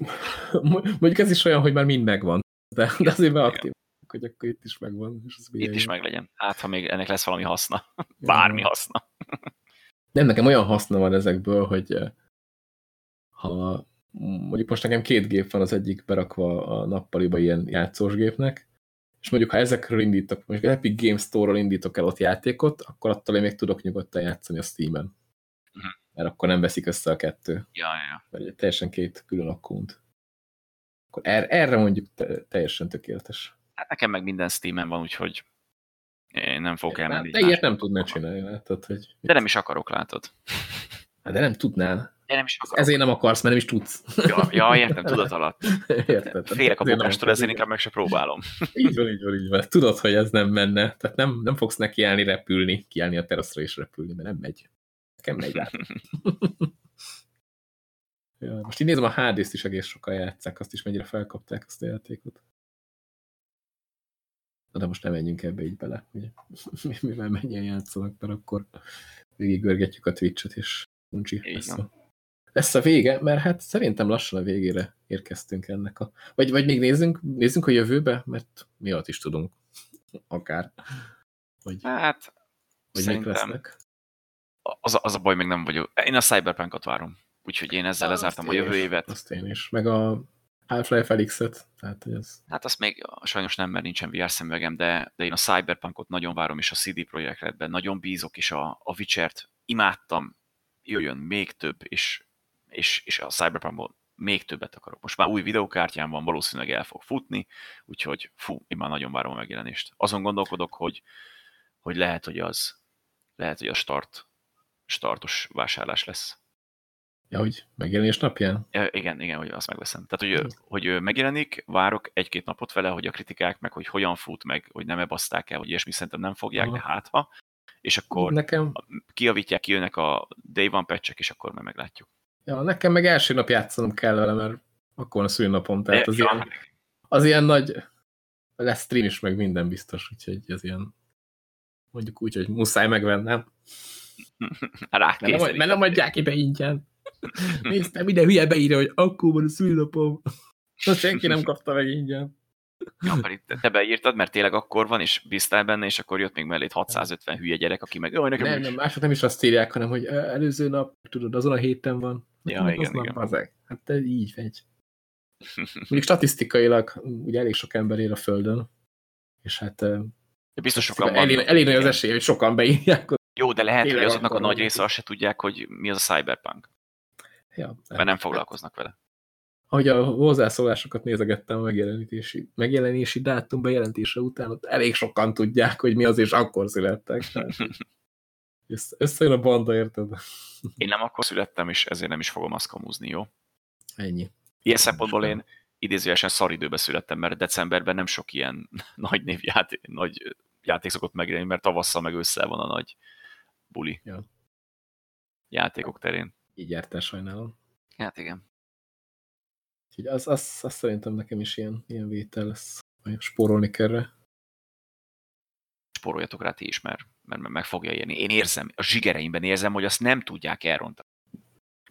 *laughs* Mondjuk ez is olyan, hogy már mind megvan, de, de azért hogy akkor itt is megvan. És az itt is meg legyen. Hát, ha még ennek lesz valami haszna. Bármi haszna. Nem, nekem olyan haszna van ezekből, hogy eh, ha mondjuk most nekem két gép van az egyik berakva a nappaliba ilyen játszós gépnek, és mondjuk ha ezekről indítok, mondjuk Epic Games Store-ról indítok el ott játékot, akkor attól én még tudok nyugodtan játszani a Steam-en. Uh mhm. -huh. Mert akkor nem veszik össze a kettő. Ja, ja. Mert teljesen két külön akkont. Akkor erre, erre mondjuk te, teljesen tökéletes. Hát nekem meg minden Steam-en van, úgyhogy én nem fogok elmenni. De ilyet nem tudná csinálni, látod, hogy... De nem is akarok, látod. Hát de nem tudnál. De nem is akarok. Ezért nem akarsz, mert nem is tudsz. Ja, ja értem, tudat alatt. Érted? Félek a bukástól, ezért inkább meg se próbálom. Így van, így van, így van. Tudod, hogy ez nem menne. Tehát nem, nem fogsz nekiállni repülni, kiállni a teraszra és repülni, mert nem megy. Nekem megy át. *laughs* ja, most így nézem, a HD-t is egész sokan játszák, azt is mennyire felkapták azt a játékot. Na, de most nem menjünk ebbe így bele, ugye? *laughs* mivel mennyien játszanak, mert akkor végig görgetjük a Twitch-et, és uncsi lesz a, lesz a vége, mert hát szerintem lassan a végére érkeztünk ennek a... Vagy, vagy még nézzünk, nézzünk a jövőbe, mert mi ott is tudunk. Akár. Vagy, Hát, vagy mik szerintem lesznek. az, az a baj, még nem vagyok. Én a Cyberpunk-ot várom. Úgyhogy én ezzel lezártam a jövő évet. Azt én is. Meg a Half-Life hogy ez... Hát azt még sajnos nem, mert nincsen VR szemüvegem, de, de én a Cyberpunkot nagyon várom, és a CD Projekt Redben nagyon bízok, és a, a Witcher-t imádtam, jöjjön még több, és, és, és a Cyberpunkból még többet akarok. Most már új videokártyám van, valószínűleg el fog futni, úgyhogy fú, én már nagyon várom a megjelenést. Azon gondolkodok, hogy, hogy lehet, hogy az lehet, hogy a start, startos vásárlás lesz. Ja, hogy megjelenés napján? Ja, igen, igen, hogy azt megveszem. Tehát, hogy, hogy ö, megjelenik, várok egy-két napot vele, hogy a kritikák, meg hogy hogyan fut, meg hogy nem ebaszták el, hogy ilyesmi szerintem nem fogják, Aha. de hát ha. És akkor Nekem, kiavítják, kijönnek a day one patchek, és akkor majd meglátjuk. ja, nekem meg első nap játszanom kell vele, mert akkor van a szülnapom, tehát az, ja, ilyen, az ilyen nagy lesz stream is, meg minden biztos, úgyhogy ez ilyen mondjuk úgy, hogy muszáj megvennem. *laughs* rá Mert nem, mert nem adják ide ingyen. Néztem, ide hülye beírja, hogy akkor van a szülnapom. Azt senki nem kapta meg ingyen. Ja, pedig te, beírtad, mert tényleg akkor van, és bíztál benne, és akkor jött még mellé 650 hülye gyerek, aki meg, jaj, nekem Nem, is. nem, mások nem is azt írják, hanem, hogy "Ö, előző nap, tudod, azon a héten van. Ja, Nekem igen, igen. bazeg. Hát te így megy. *laughs* Mondjuk statisztikailag ugye elég sok ember él a Földön, és hát De biztos sokan elég, vannak. elég nagy az esély, hogy sokan beírják. Jó, de lehet, hogy azoknak a nagy van. része azt se tudják, hogy mi az a cyberpunk, Ja, mert nem foglalkoznak vele. ahogy a hozzászólásokat nézegettem a megjelenítési, megjelenési dátum bejelentése után, ott elég sokan tudják, hogy mi az, és akkor születtek. *laughs* Össze- összejön a banda, érted? Én nem akkor születtem, és ezért nem is fogom azt kamúzni, jó? Ennyi. Ilyen szempontból én idézőjelesen szaridőbe születtem, mert decemberben nem sok ilyen *laughs* nagy név játék, nagy játék szokott megjelenni, mert tavasszal meg ősszel van a nagy buli Ja. játékok terén. Így jártál sajnálom. Hát igen. Úgyhogy az, az, az szerintem nekem is ilyen, ilyen vétel lesz. Vagy spórolni kell rá. Spóroljatok rá ti is, mert, mert meg fogja érni. Én érzem, a zsigereimben érzem, hogy azt nem tudják elrontani.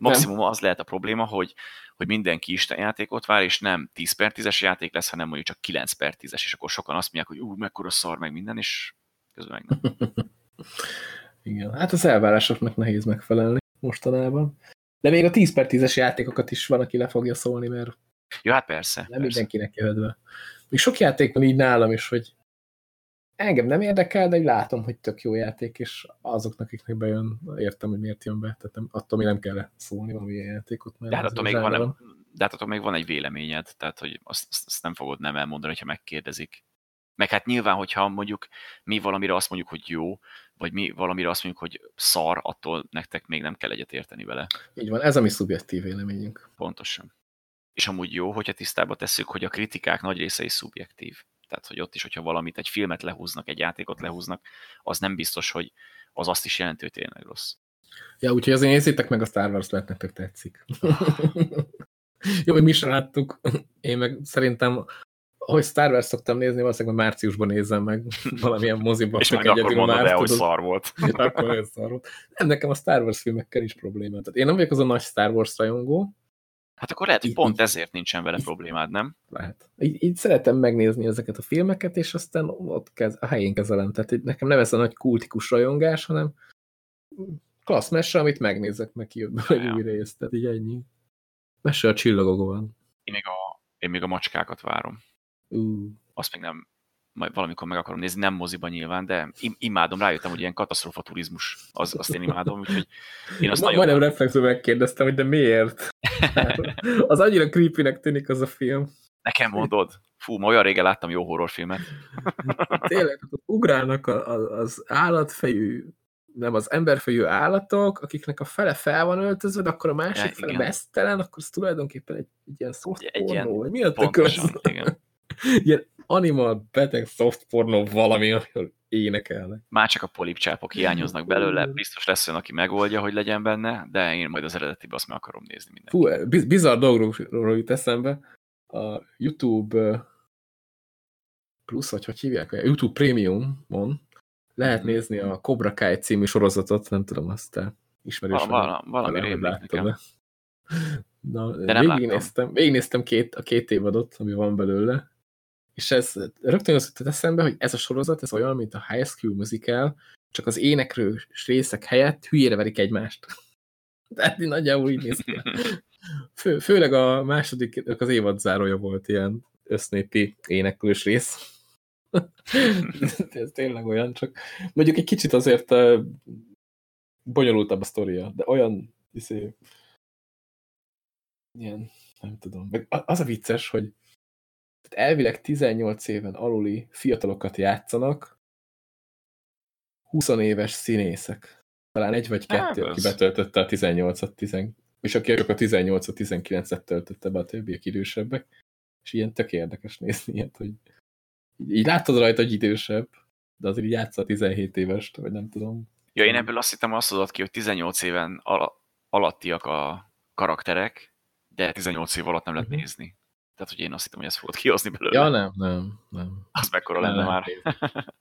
Maximum az lehet a probléma, hogy, hogy mindenki Isten játékot vár, és nem 10 per 10-es játék lesz, hanem mondjuk csak 9 per 10-es, és akkor sokan azt mondják, hogy ú, mekkora szar, meg minden, és közben meg nem. *laughs* Igen, hát az elvárásoknak nehéz megfelelni mostanában. De még a 10 per 10-es játékokat is van, aki le fogja szólni, mert Ja, hát persze. nem persze. mindenkinek jöhet be. Még sok játék van így nálam is, hogy engem nem érdekel, de látom, hogy tök jó játék, és azoknak, akiknek bejön, értem, hogy miért jön be. Tehát nem, attól még nem kell szólni valami ilyen játékot. Mert De hát, attól még van, zsákban. de hát attól még van egy véleményed, tehát hogy azt, azt, azt nem fogod nem elmondani, ha megkérdezik. Meg hát nyilván, hogyha mondjuk mi valamire azt mondjuk, hogy jó, vagy mi valamire azt mondjuk, hogy szar, attól nektek még nem kell egyet érteni vele. Így van, ez a mi szubjektív véleményünk. Pontosan. És amúgy jó, hogyha tisztába tesszük, hogy a kritikák nagy része is szubjektív. Tehát, hogy ott is, hogyha valamit, egy filmet lehúznak, egy játékot lehúznak, az nem biztos, hogy az azt is jelenti, hogy tényleg rossz. Ja, úgyhogy azért nézzétek meg a Star Wars, mert nektek tetszik. *laughs* Jó, hogy mi sem láttuk. Én meg szerintem, ahogy Star Wars szoktam nézni, valószínűleg már márciusban nézem meg *laughs* valamilyen moziban. És majd akkor mondod már, el, hogy szar volt. *laughs* akkor szar volt. Nem, nekem a Star Wars filmekkel is probléma. Tehát én nem vagyok az a nagy Star Wars rajongó, Hát akkor lehet, hogy pont így. ezért nincsen vele problémád, nem? lehet. Így, így szeretem megnézni ezeket a filmeket, és aztán ott kez, a helyén kezelem. Tehát így nekem nem ez a nagy kultikus rajongás, hanem klassz mese, amit megnézek, meg kijött be egy Ja. új rész. Tehát így ennyi. Mese a csillagokban. Én még a, én még a macskákat várom. Uh. Azt még nem, majd valamikor meg akarom nézni, nem moziban nyilván, de im- imádom, rájöttem, hogy ilyen katasztrófa turizmus, az, azt én imádom, úgyhogy én azt Ma, nagyon... majdnem reflexből megkérdeztem, hogy de miért? *laughs* az annyira creepynek tűnik az a film. Nekem mondod? Fú, ma olyan régen láttam jó horrorfilmet. *laughs* Tényleg, ugrálnak az állatfejű nem az emberfejű állatok, akiknek a fele fel van öltözve, akkor a másik ja, fele mesztelen, akkor ez tulajdonképpen egy, egy ilyen soft egy ilyen, mi a pontosan, igen. Ilyen animal beteg soft pornó valami, amiről énekelnek. Már csak a polipcsápok hiányoznak belőle, biztos lesz olyan, aki megoldja, hogy legyen benne, de én majd az eredetibe azt meg akarom nézni minden. Fú, bizarr dolgokról jut eszembe. A YouTube plusz, vagy hogy hívják? A YouTube Premium-on lehet mhm. nézni a Cobra Kai című sorozatot, nem tudom, azt te ismerős. Val val valami rémlik nekem. Na, De nem végignéztem, végignéztem két, a két évadot, ami van belőle, és ez rögtön az jutott eszembe, hogy ez a sorozat, ez olyan, mint a High School Musical, csak az énekrő részek helyett hülyére verik egymást. *laughs* Tehát nagyjából így néz ki. *laughs* Fő, főleg a második, az évad zárója volt ilyen össznépi éneklős rész. *laughs* ez tényleg olyan, csak mondjuk egy kicsit azért bonyolultabb a sztoria, de olyan iszé, ilyen, nem tudom. Meg az a vicces, hogy elvileg 18 éven aluli fiatalokat játszanak 20 éves színészek. Talán egy vagy kettő, hát, aki betöltötte a 18-at, 10, és aki a 18 19-et töltötte be a többiek idősebbek. És ilyen tök érdekes nézni ilyet, hogy így látod rajta, hogy idősebb, de azért így játsza 17 évest, vagy nem tudom. Ja, én ebből azt hittem azt adott ki, hogy 18 éven al alattiak a karakterek, de 18 év alatt nem lehet mhm. nézni. Tehát, hogy én azt hittem, hogy ezt fogod kihozni belőle. Ja, nem, nem, nem. Az mekkora nem, lenne nem. már. *laughs*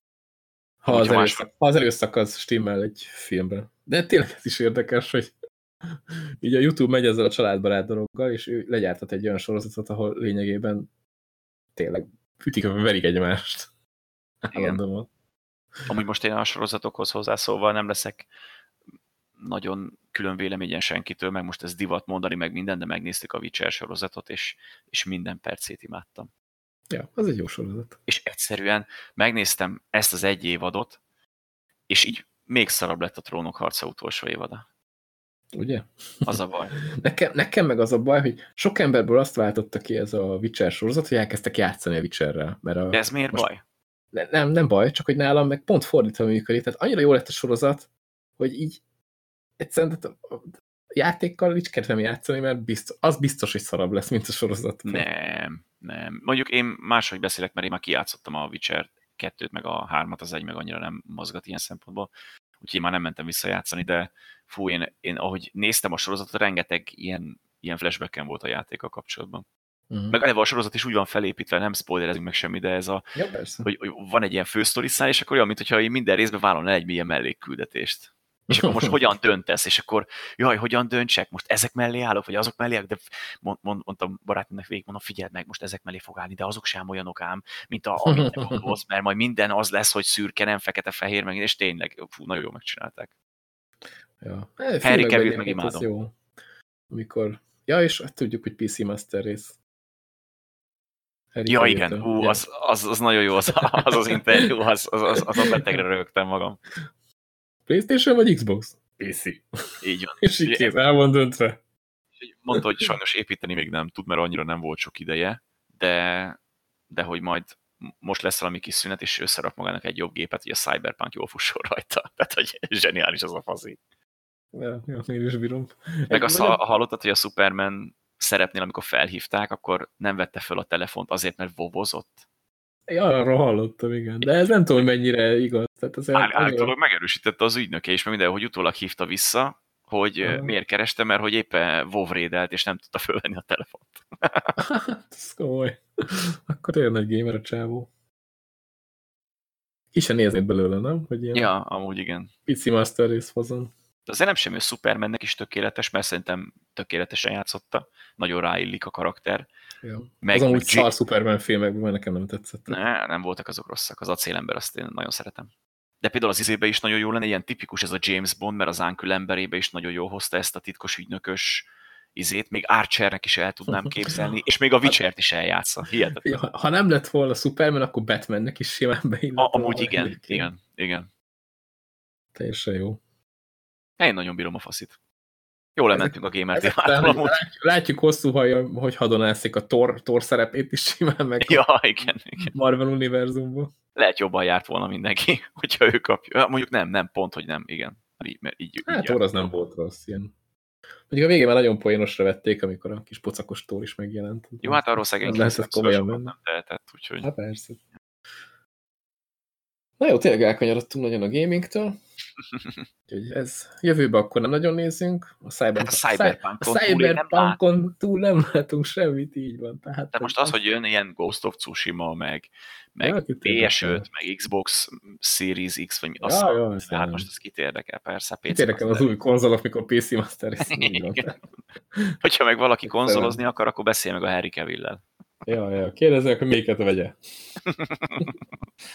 ha, az előszak, ha az előszak az stimmel egy filmben. De tényleg ez is érdekes, hogy *laughs* így a YouTube megy ezzel a családbarát dologgal, és ő legyártott egy olyan sorozatot, ahol lényegében tényleg Fütik, hogy verik egymást. Igen. Mondom. Amúgy most én a sorozatokhoz hozzászólva nem leszek nagyon külön véleményen senkitől, meg most ez divat mondani, meg minden, de megnéztük a Witcher sorozatot, és, és minden percét imádtam. Ja, az egy jó sorozat. És egyszerűen megnéztem ezt az egy évadot, és így még szarabb lett a Trónok harca utolsó évada. Ugye? Az a baj. *laughs* nekem, nekem meg az a baj, hogy sok emberből azt váltotta ki ez a Witcher sorozat, hogy elkezdtek játszani a Witcherrel. Mert a, De ez miért baj? Ne, nem, nem baj, csak hogy nálam meg pont fordítva működik. Tehát annyira jó lett a sorozat, hogy így egyszerűen a játékkal így kedvem játszani, mert biztos, az biztos, hogy szarabb lesz, mint a sorozat. Nem, nem. Mondjuk én máshogy beszélek, mert én már kijátszottam a Witcher 2-t, meg a 3-at, az egy meg annyira nem mozgat ilyen szempontból. Úgyhogy már nem mentem visszajátszani, de fú, én, én ahogy néztem a sorozatot, rengeteg ilyen, ilyen flashbacken volt a játéka kapcsolatban. Uh-huh. Meg eleve a sorozat is úgy van felépítve, nem spoilerezünk meg semmi, de ez a, ja, hogy, hogy, van egy ilyen fősztoriszál, és akkor olyan, mintha én minden részben vállalna egy ilyen mellékküldetést. És akkor most *laughs* *laughs* hogyan döntesz, és akkor jaj, hogyan döntsek, most ezek mellé állok, vagy azok mellé állok, de mond, mond, mondtam barátomnak végig, mondom, figyeld meg, most ezek mellé fog állni, de azok sem olyanok ám, mint a, amit gondolsz, mert majd minden az lesz, hogy szürke, nem fekete-fehér, meg, és tényleg, fú, nagyon jól megcsinálták. Ja. Hát, Harry Cavill meg imádom. Jó. Amikor... Ja, és hát tudjuk, hogy PC Master rész. Harry ja, igen, ú, az, az, az, nagyon jó, az az, az interjú, az, az, az, az a betegre rögtem magam. Playstation vagy Xbox? PC. Így van. és így kész, el van döntve. Mondta, hogy sajnos építeni még nem tud, mert annyira nem volt sok ideje, de, de hogy majd most lesz valami kis szünet, és összerak magának egy jobb gépet, hogy a Cyberpunk jól fusson rajta. *laughs* Tehát, hogy zseniális az a fazi. Ja, ja, én is bírom. Meg azt ha, hallottad, hogy a Superman szerepnél, amikor felhívták, akkor nem vette föl a telefont azért, mert vovozott. Ja, arra hallottam, igen. De ez nem tudom, mennyire igaz. Tehát az Áll, állítólag megerősítette az ügynöke is, mert minden, hogy utólag hívta vissza, hogy uh -huh. miért kereste, mert hogy éppen WoW rédelt, és nem tudta fölvenni a telefont. *laughs* ez komoly. Akkor tényleg nagy gamer a csávó. Ki se néznéd belőle, nem? Hogy ilyen ja, amúgy igen. Pici Master Race fazon. De azért nem semmi, hogy Supermannek is tökéletes, mert szerintem tökéletesen játszotta. Nagyon ráillik a karakter. Ja. Meg, az amúgy szar Superman filmekben nekem nem tetszett. Ne, nem voltak azok rosszak. Az acélember azt én nagyon szeretem. De például az izébe is nagyon jó lenne, ilyen tipikus ez a James Bond, mert az Ánkül emberébe is nagyon jó hozta ezt a titkos ügynökös izét, még Archernek is el tudnám *laughs* képzelni, és még a Witcher-t is eljátsza. Hihetetlen. Ha, ha nem lett volna Superman, akkor Batmannek is simán beillett. Amúgy igen, igen, igen. Teljesen jó. Én nagyon bírom a faszit. Jól lementünk a gamer látjuk, látjuk hosszú haja, hogy hadonászik a Thor, Thor szerepét is simán meg Ja, igen, igen. Marvel univerzumban. Lehet jobban járt volna mindenki, *laughs* hogyha ő kapja. Ja, Mondjuk nem, nem, pont, hogy nem, igen. Mert így, mert így, Hát így Thor az nem volt rossz ilyen. Mondjuk a végén már nagyon poénosra vették, amikor a kis pocakos Thor is megjelent. Jó, hát arról szegény Nem komolyan nem tehetett, úgyhogy Hát persze. Na jó, tényleg elkanyarodtunk nagyon a gamingtől. Úgyhogy ez jövőbe akkor nem nagyon nézzünk. A, cyber, Hát a Cyberpunkon a túl én nem Cyberpunkon túl nem látunk semmit, így van. Tehát De most az, hogy jön ilyen Ghost of Tsushima, meg, meg Ja, kit érdekel? PS5, meg Xbox Series X, vagy mi, azt, ja, ez hát nem. most ez kit érdekel, persze. PC Mit érdekel az új konzolok, mikor PC Master. Hogyha meg valaki konzolozni akar, akkor beszélj meg a Harry Cavill-lel. Ja, ja. Kérdezzek, hogy melyiket vegye.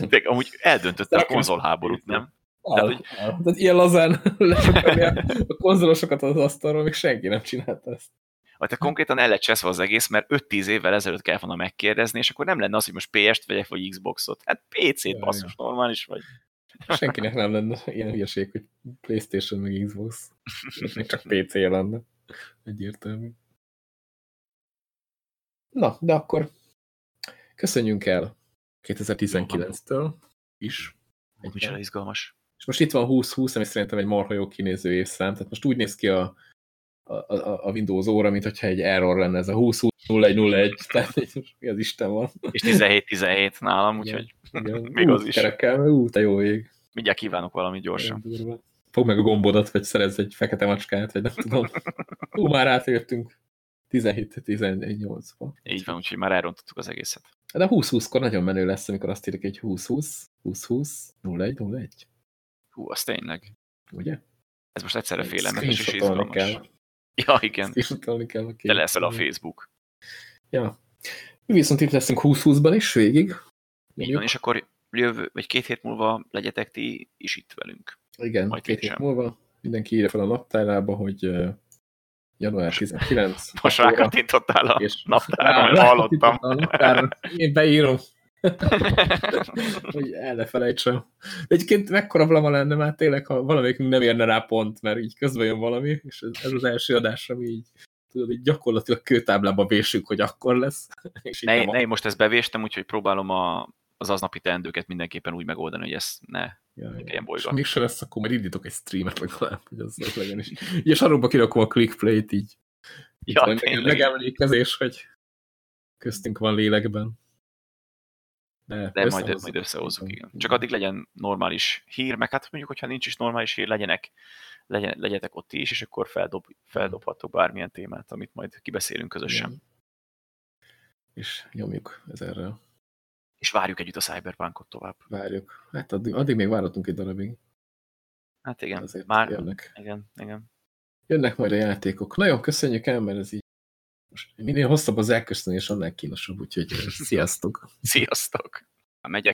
De amúgy eldöntötte a konzolháborút, nem? Áll, hogy-. Tehát ilyen lazán *laughs* lesöpörni a a konzolosokat az asztalról, még senki nem csinálta ezt. Vagy te konkrétan el lett cseszve az egész, mert 5-10 évvel ezelőtt kell volna megkérdezni, és akkor nem lenne az, hogy most PS-t vegyek, vagy Xboxot. Hát PC-t, basszus, normális vagy. Senkinek nem lenne ilyen hülyeség, hogy Playstation meg Xbox. *laughs* Még csak PC lenne. Egyértelmű. Na, de akkor köszönjünk el 2019-től is. Micsoda izgalmas. És most itt van 2020, ami szerintem egy marha jó kinéző évszám. Tehát most úgy néz ki a, a, a, a Windows óra, mint hogyha egy error lenne ez a 20-01-01, *laughs* tehát így, mi az Isten van. És 17-17 nálam, úgyhogy Igen. *laughs* Még az is. Kerekkel, ú, te jó ég. mindjárt kívánok valamit gyorsan. Fogd meg a gombodat, vagy szerezz egy fekete macskát, vagy nem tudom. Ú, már átértünk 17-18-ba. Így van, úgyhogy már elrontottuk az egészet. De 20-20-kor nagyon menő lesz, amikor azt írjuk, hogy 20-20, 20-20, 0-1-0-1. Hú, az tényleg. Ugye? Ez most egyszerre félelmetes és izgalmas. kell. Ja, igen. Kell. a Te leszel a. Facebook. Ja. Mi viszont itt leszünk 20-20-ban is végig. Így van, és akkor jövő, vagy két hét múlva legyetek ti is itt velünk. Igen, Majd két hét sem. múlva mindenki írja fel a naptárába, hogy uh, január 19. Most *laughs* rákattintottál a és- naptára, mert hallottam. A naptára. Én beírom. *laughs* hogy el ne felejtsem. Egyébként mekkora blama lenne már tényleg, ha valamelyikünk nem érne rá pont, mert így közben jön valami, és ez, ez az első adás, ami így, tudod, így gyakorlatilag kőtáblába vésünk, hogy akkor lesz. *laughs* És Ne, ne, én most ezt bevéstem, úgyhogy próbálom a, az aznapi teendőket mindenképpen úgy megoldani, hogy ezt ne Ja, ja. ilyen És bolygott. mégse lesz, akkor majd indítok egy streamet legalább, hogy az, az legyen is. A sarokba kirakom a clickplay-t így. Ja, megemlékezés, hogy köztünk van lélekben. De, De majd, majd összehozzuk, igen. Csak addig legyen normális hír, meg hát mondjuk, hogyha nincs is normális hír, legyenek, legyen, legyetek ott is, és akkor feldob, feldobhatok bármilyen témát, amit majd kibeszélünk közösen. Igen. És nyomjuk ezerrel. És várjuk együtt a Cyberpunkot tovább. Várjuk. Hát addig, addig még várhatunk egy darabig. Hát igen, Azért már, jönnek. igen, igen. Jönnek majd a játékok. Nagyon köszönjük el, mert ez így most minél hosszabb az elköszönés, annál kínosabb, úgyhogy *laughs* sziasztok! Sziasztok! Megyek